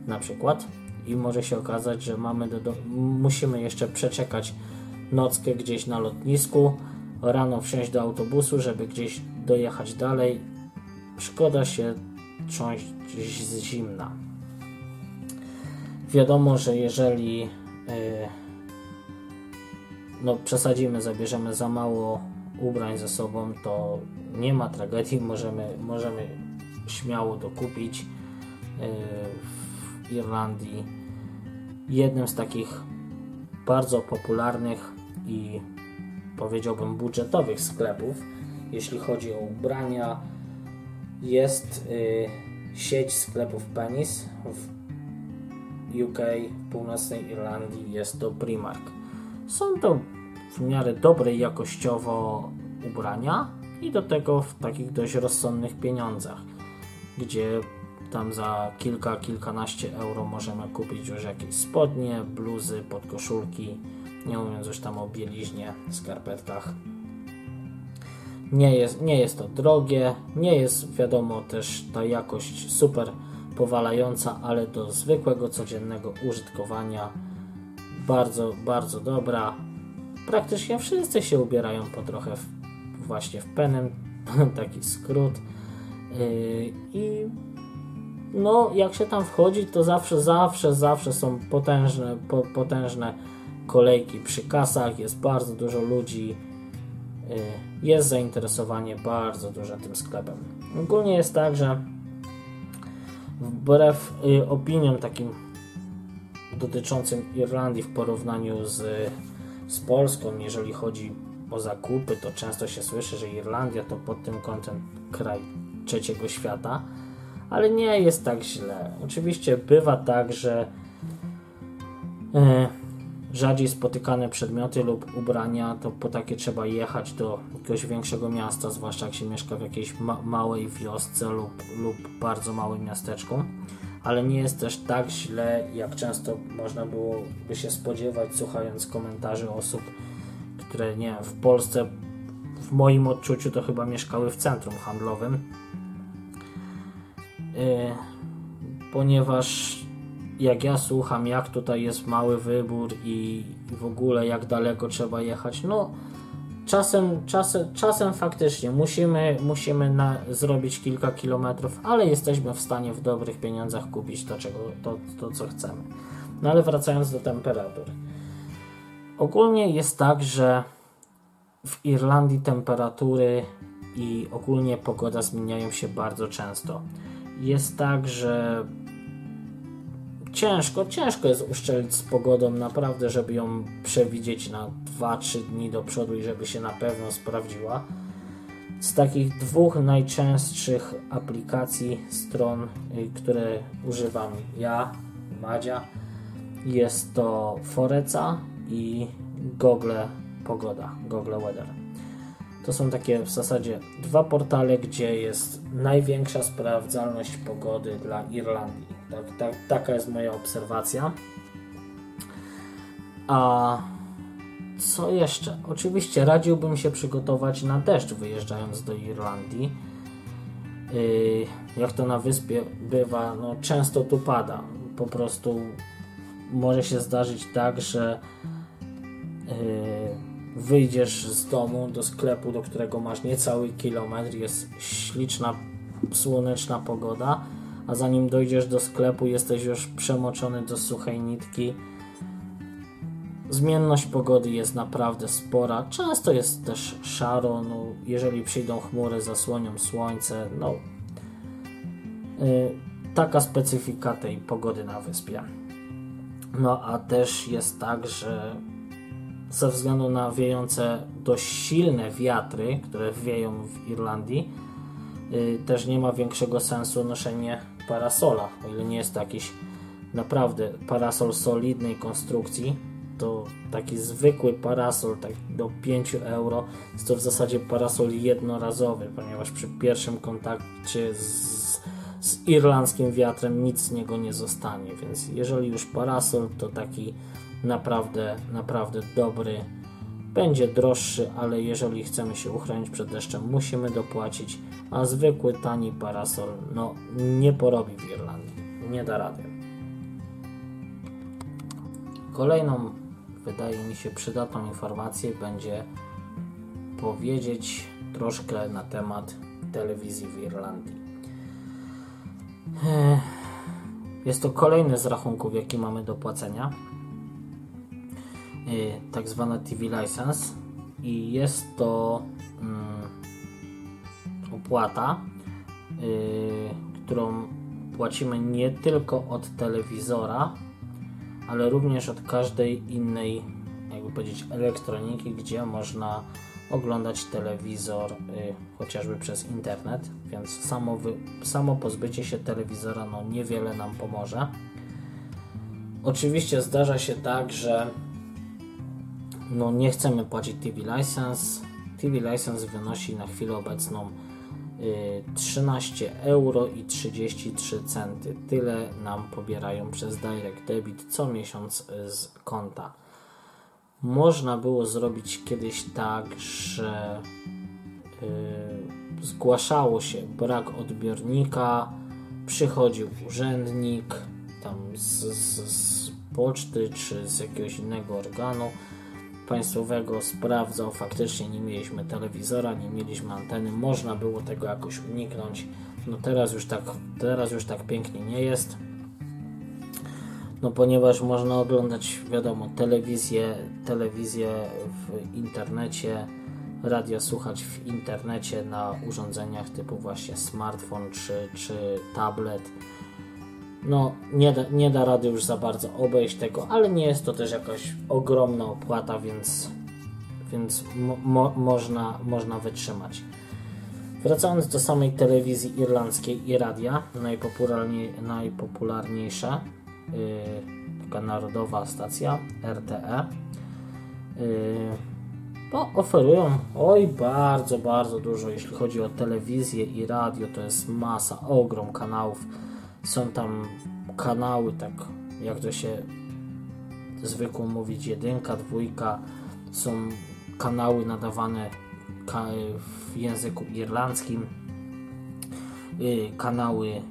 na przykład i może się okazać, że mamy do, do, musimy jeszcze przeczekać nockę gdzieś na lotnisku, rano wsiąść do autobusu, żeby gdzieś dojechać dalej. Szkoda się trząść z zimna. Wiadomo, że jeżeli yy, no przesadzimy, zabierzemy za mało ubrań ze sobą, to nie ma tragedii, możemy, możemy śmiało dokupić yy, w Irlandii. Jednym z takich bardzo popularnych i powiedziałbym budżetowych sklepów, jeśli chodzi o ubrania, jest yy, sieć sklepów Penis w UK, północnej Irlandii jest to Primark. Są to w miarę dobrej jakościowo ubrania i do tego w takich dość rozsądnych pieniądzach, gdzie tam za kilka, kilkanaście euro możemy kupić już jakieś spodnie, bluzy, podkoszulki, nie mówiąc już tam o bieliźnie, skarpetkach. Nie jest, nie jest to drogie, nie jest wiadomo też ta jakość super powalająca, ale do zwykłego, codziennego użytkowania bardzo, bardzo dobra praktycznie wszyscy się ubierają po trochę w, właśnie w penem, taki skrót. Yy, I no, jak się tam wchodzi, to zawsze, zawsze, zawsze są potężne, po, potężne kolejki przy kasach, jest bardzo dużo ludzi, yy, jest zainteresowanie bardzo duże tym sklepem. Ogólnie jest tak, że Wbrew y, opiniom takim dotyczącym Irlandii w porównaniu z, z Polską, jeżeli chodzi o zakupy, to często się słyszy, że Irlandia to pod tym kątem kraj trzeciego świata, ale nie jest tak źle. Oczywiście bywa tak, że e, rzadziej spotykane przedmioty lub ubrania to po takie trzeba jechać do jakiegoś większego miasta, zwłaszcza jak się mieszka w jakiejś ma małej wiosce lub, lub bardzo małym miasteczku. Ale nie jest też tak źle, jak często można byłoby się spodziewać, słuchając komentarzy osób, które nie w Polsce w moim odczuciu to chyba mieszkały w centrum handlowym. Yy, ponieważ jak ja słucham, jak tutaj jest mały wybór i w ogóle jak daleko trzeba jechać, no czasem, czasem, czasem faktycznie musimy, musimy na, zrobić kilka kilometrów, ale jesteśmy w stanie w dobrych pieniądzach kupić to, czego, to, to co chcemy. No ale wracając do temperatur. Ogólnie jest tak, że w Irlandii temperatury i ogólnie pogoda zmieniają się bardzo często. Jest tak, że ciężko, ciężko jest uszczelić z pogodą naprawdę, żeby ją przewidzieć na 2-3 dni do przodu i żeby się na pewno sprawdziła. Z takich dwóch najczęstszych aplikacji, stron, y, które używam ja, Madzia, jest to Foreca i Google Pogoda, Google Weather. To są takie w zasadzie dwa portale, gdzie jest największa sprawdzalność pogody dla Irlandii. Tak, tak, taka jest moja obserwacja. A co jeszcze? Oczywiście radziłbym się przygotować na deszcz wyjeżdżając do Irlandii. Yy, jak to na wyspie bywa, no często tu pada. Po prostu może się zdarzyć tak, że yy, wyjdziesz z domu do sklepu, do którego masz niecały kilometr, jest śliczna, słoneczna pogoda, a zanim dojdziesz do sklepu, jesteś już przemoczony do suchej nitki. Zmienność pogody jest naprawdę spora. Często jest też szaro, no, jeżeli przyjdą chmury, zasłonią słońce. No, yy, taka specyfika tej pogody na wyspie. No a też jest tak, że ze względu na wiejące dość silne wiatry, które wieją w Irlandii, yy, też nie ma większego sensu noszenie parasola, o ile nie jest to jakiś naprawdę parasol solidnej konstrukcji, to taki zwykły parasol tak do 5 euro jest to w zasadzie parasol jednorazowy, ponieważ przy pierwszym kontakcie z, z irlandzkim wiatrem nic z niego nie zostanie, więc jeżeli już parasol to taki naprawdę, naprawdę dobry. Będzie droższy, ale jeżeli chcemy się uchronić przed deszczem, musimy dopłacić, a zwykły tani parasol no, nie porobi w Irlandii. Nie da rady. Kolejną, wydaje mi się, przydatną informację będzie powiedzieć troszkę na temat telewizji w Irlandii. Jest to kolejny z rachunków, jaki mamy do płacenia tak zwana TV License i jest to mm, opłata, y, którą płacimy nie tylko od telewizora, ale również od każdej innej, jakby powiedzieć, elektroniki, gdzie można oglądać telewizor y, chociażby przez internet, więc samo, wy, samo pozbycie się telewizora no, niewiele nam pomoże. Oczywiście zdarza się tak, że no nie chcemy płacić TV License. TV License wynosi na chwilę obecną 13 y, euro i 33 centy. Tyle nam pobierają przez Direct Debit co miesiąc z konta. Można było zrobić kiedyś tak, że yy, zgłaszało się brak odbiornika, przychodził urzędnik tam z, z, z poczty czy z jakiegoś innego organu państwowego sprawdzał, faktycznie nie mieliśmy telewizora, nie mieliśmy anteny, można było tego jakoś uniknąć. No teraz już tak, teraz już tak pięknie nie jest. No ponieważ można oglądać, wiadomo, telewizję, telewizję w internecie, radio słuchać w internecie na urządzeniach typu właśnie smartfon czy, czy tablet no nie da, nie da rady już za bardzo obejść tego, ale nie jest to też jakaś ogromna opłata, więc, więc mo, mo, można, można wytrzymać. Wracając do samej telewizji irlandzkiej i radia, najpopularniej, najpopularniejsza yy, taka narodowa stacja RTE. Yy, bo oferują oj bardzo, bardzo dużo, jeśli chodzi o telewizję i radio, to jest masa, ogrom kanałów. Są tam kanały, tak jak to się zwykło mówić, jedynka, dwójka, są kanały nadawane w języku irlandzkim, y, kanały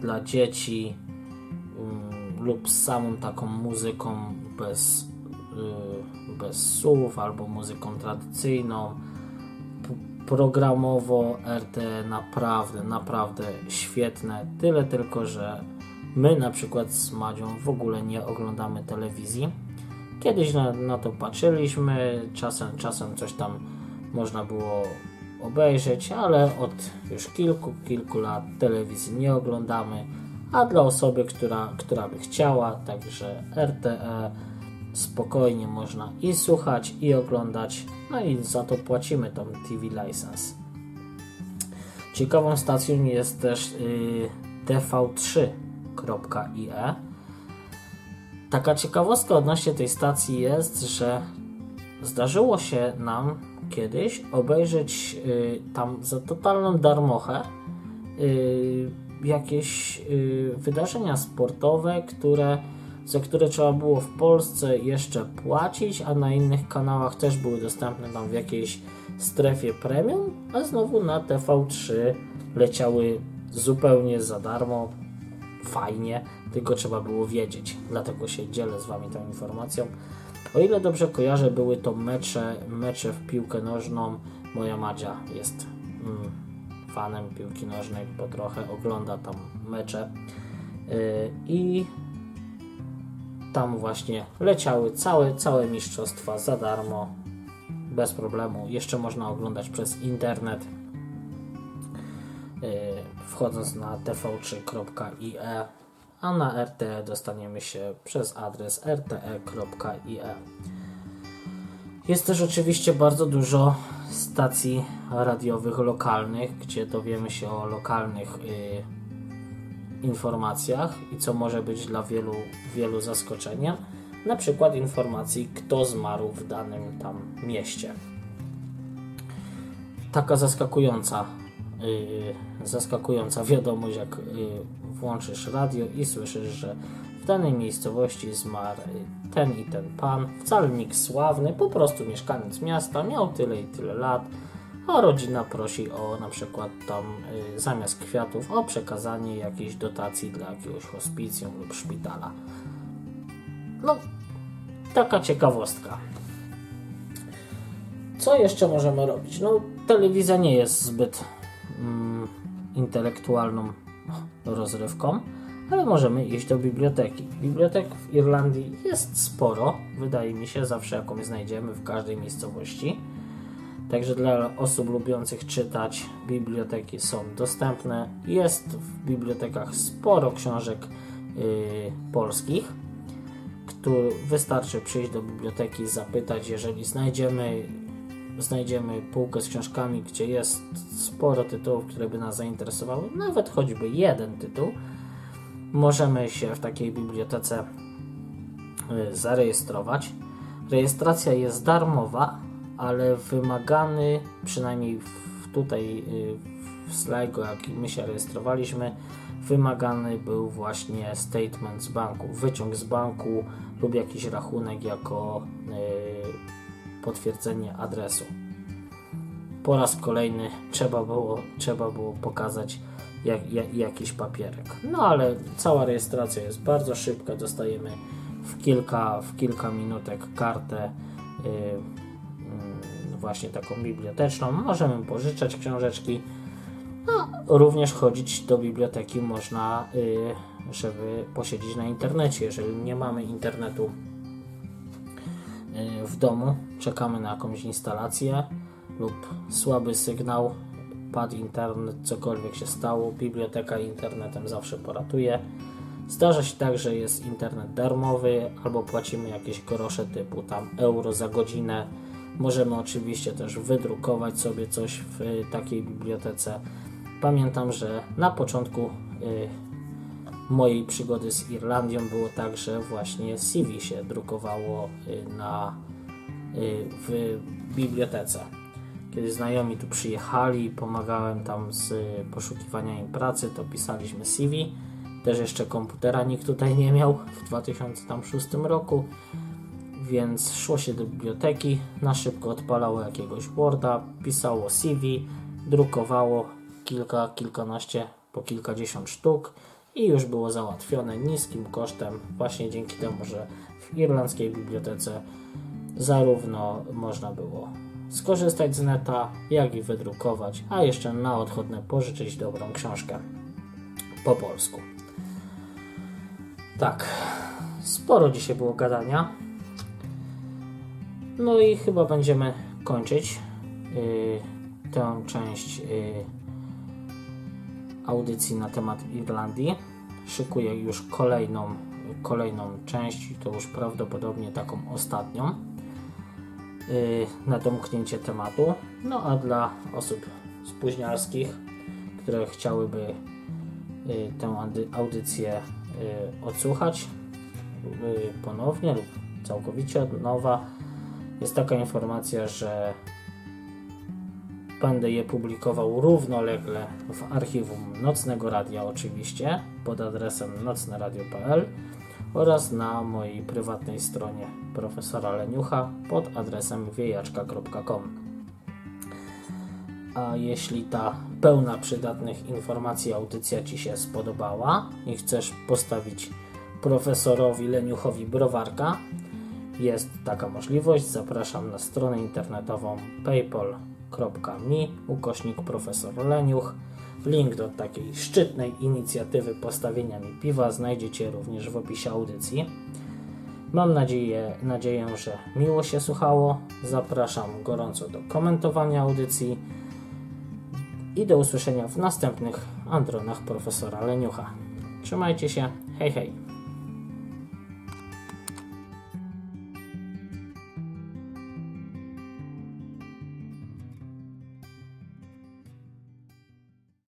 dla dzieci mm, lub z samą taką muzyką bez, y, bez słów albo muzyką tradycyjną. Programowo RT naprawdę, naprawdę świetne. Tyle tylko, że my na przykład z Madzią w ogóle nie oglądamy telewizji. Kiedyś na, na to patrzyliśmy, czasem, czasem coś tam można było obejrzeć, ale od już kilku, kilku lat telewizji nie oglądamy, a dla osoby, która, która by chciała, także RTE spokojnie można i słuchać, i oglądać, no i za to płacimy tą TV license. Ciekawą stacją jest też yy, tv3.ie. Taka ciekawostka odnośnie tej stacji jest, że zdarzyło się nam kiedyś obejrzeć y, tam za totalną darmochę y, jakieś y, wydarzenia sportowe, które, za które trzeba było w Polsce jeszcze płacić, a na innych kanałach też były dostępne tam w jakiejś strefie premium, a znowu na TV3 leciały zupełnie za darmo, fajnie, tylko trzeba było wiedzieć. Dlatego się dzielę z Wami tą informacją. O ile dobrze kojarzę, były to mecze, mecze w piłkę nożną. Moja Madzia jest mm, fanem piłki nożnej, bo trochę ogląda tam mecze. Yy, I tam właśnie leciały całe, całe mistrzostwa za darmo, bez problemu. Jeszcze można oglądać przez internet. Yy, wchodząc na tv3.ie a na RTE dostaniemy się przez adres rte.ie. Jest też oczywiście bardzo dużo stacji radiowych lokalnych, gdzie dowiemy się o lokalnych y, informacjach i co może być dla wielu, wielu zaskoczeniem. Na przykład informacji, kto zmarł w danym tam mieście. Taka zaskakująca, y, zaskakująca wiadomość, jak y, włączysz radio i słyszysz, że w danej miejscowości zmarł ten i ten pan, wcale nikt sławny, po prostu mieszkaniec miasta, miał tyle i tyle lat, a rodzina prosi o na przykład tam y, zamiast kwiatów o przekazanie jakiejś dotacji dla jakiegoś hospicjum lub szpitala. No, taka ciekawostka. Co jeszcze możemy robić? No, telewizja nie jest zbyt mm, intelektualną rozrywką, ale możemy iść do biblioteki. Bibliotek w Irlandii jest sporo, wydaje mi się, zawsze jakąś znajdziemy w każdej miejscowości. Także dla osób lubiących czytać, biblioteki są dostępne. Jest w bibliotekach sporo książek yy, polskich. Który wystarczy przyjść do biblioteki, zapytać, jeżeli znajdziemy znajdziemy półkę z książkami, gdzie jest sporo tytułów, które by nas zainteresowały, nawet choćby jeden tytuł. Możemy się w takiej bibliotece y, zarejestrować. Rejestracja jest darmowa, ale wymagany, przynajmniej tutaj y, w Sligo, jak my się rejestrowaliśmy, wymagany był właśnie statement z banku, wyciąg z banku lub jakiś rachunek jako yy, potwierdzenie adresu. Po raz kolejny trzeba było, trzeba było pokazać jak, jak, jakiś papierek. No ale cała rejestracja jest bardzo szybka, dostajemy w kilka, w kilka minutek kartę yy, właśnie taką biblioteczną. Możemy pożyczać książeczki, a również chodzić do biblioteki można, yy, żeby posiedzieć na internecie. Jeżeli nie mamy internetu Y, w domu, czekamy na jakąś instalację lub słaby sygnał, padł internet, cokolwiek się stało, biblioteka internetem zawsze poratuje. Zdarza się tak, że jest internet darmowy albo płacimy jakieś grosze typu tam euro za godzinę. Możemy oczywiście też wydrukować sobie coś w takiej bibliotece. Pamiętam, że na początku y, mojej przygody z Irlandią było tak, że właśnie CV się drukowało y, na, y, w bibliotece. Kiedy znajomi tu przyjechali, pomagałem tam z poszukiwaniem pracy, to pisaliśmy CV. Też jeszcze komputera nikt tutaj nie miał w 2006 roku, więc szło się do biblioteki, na szybko odpalało jakiegoś Worda, pisało CV, drukowało kilka, kilkanaście, po kilkadziesiąt sztuk i już było załatwione niskim kosztem, właśnie dzięki temu, że w irlandzkiej bibliotece zarówno można było skorzystać z neta, jak i wydrukować, a jeszcze na odchodne pożyczyć dobrą książkę po polsku. Tak, sporo dzisiaj było gadania. No i chyba będziemy kończyć yy, tę część yy, audycji na temat Irlandii. Szykuję już kolejną, kolejną część, to już prawdopodobnie taką ostatnią yy, na domknięcie tematu. No a dla osób spóźniarskich, które chciałyby tę audycję odsłuchać ponownie lub całkowicie od nowa, jest taka informacja, że Będę je publikował równolegle w archiwum Nocnego Radia oczywiście pod adresem nocneradio.pl oraz na mojej prywatnej stronie profesora Leniucha pod adresem wiejaczka.com. A jeśli ta pełna przydatnych informacji audycja Ci się spodobała i chcesz postawić profesorowi Leniuchowi browarka, jest taka możliwość. Zapraszam na stronę internetową PayPal mi ukośnik profesor Leniuch. Link do takiej szczytnej inicjatywy postawienia mi piwa znajdziecie również w opisie audycji. Mam nadzieję, nadzieję, że miło się słuchało. Zapraszam gorąco do komentowania audycji i do usłyszenia w następnych Andronach profesora Leniucha. Trzymajcie się, hej hej!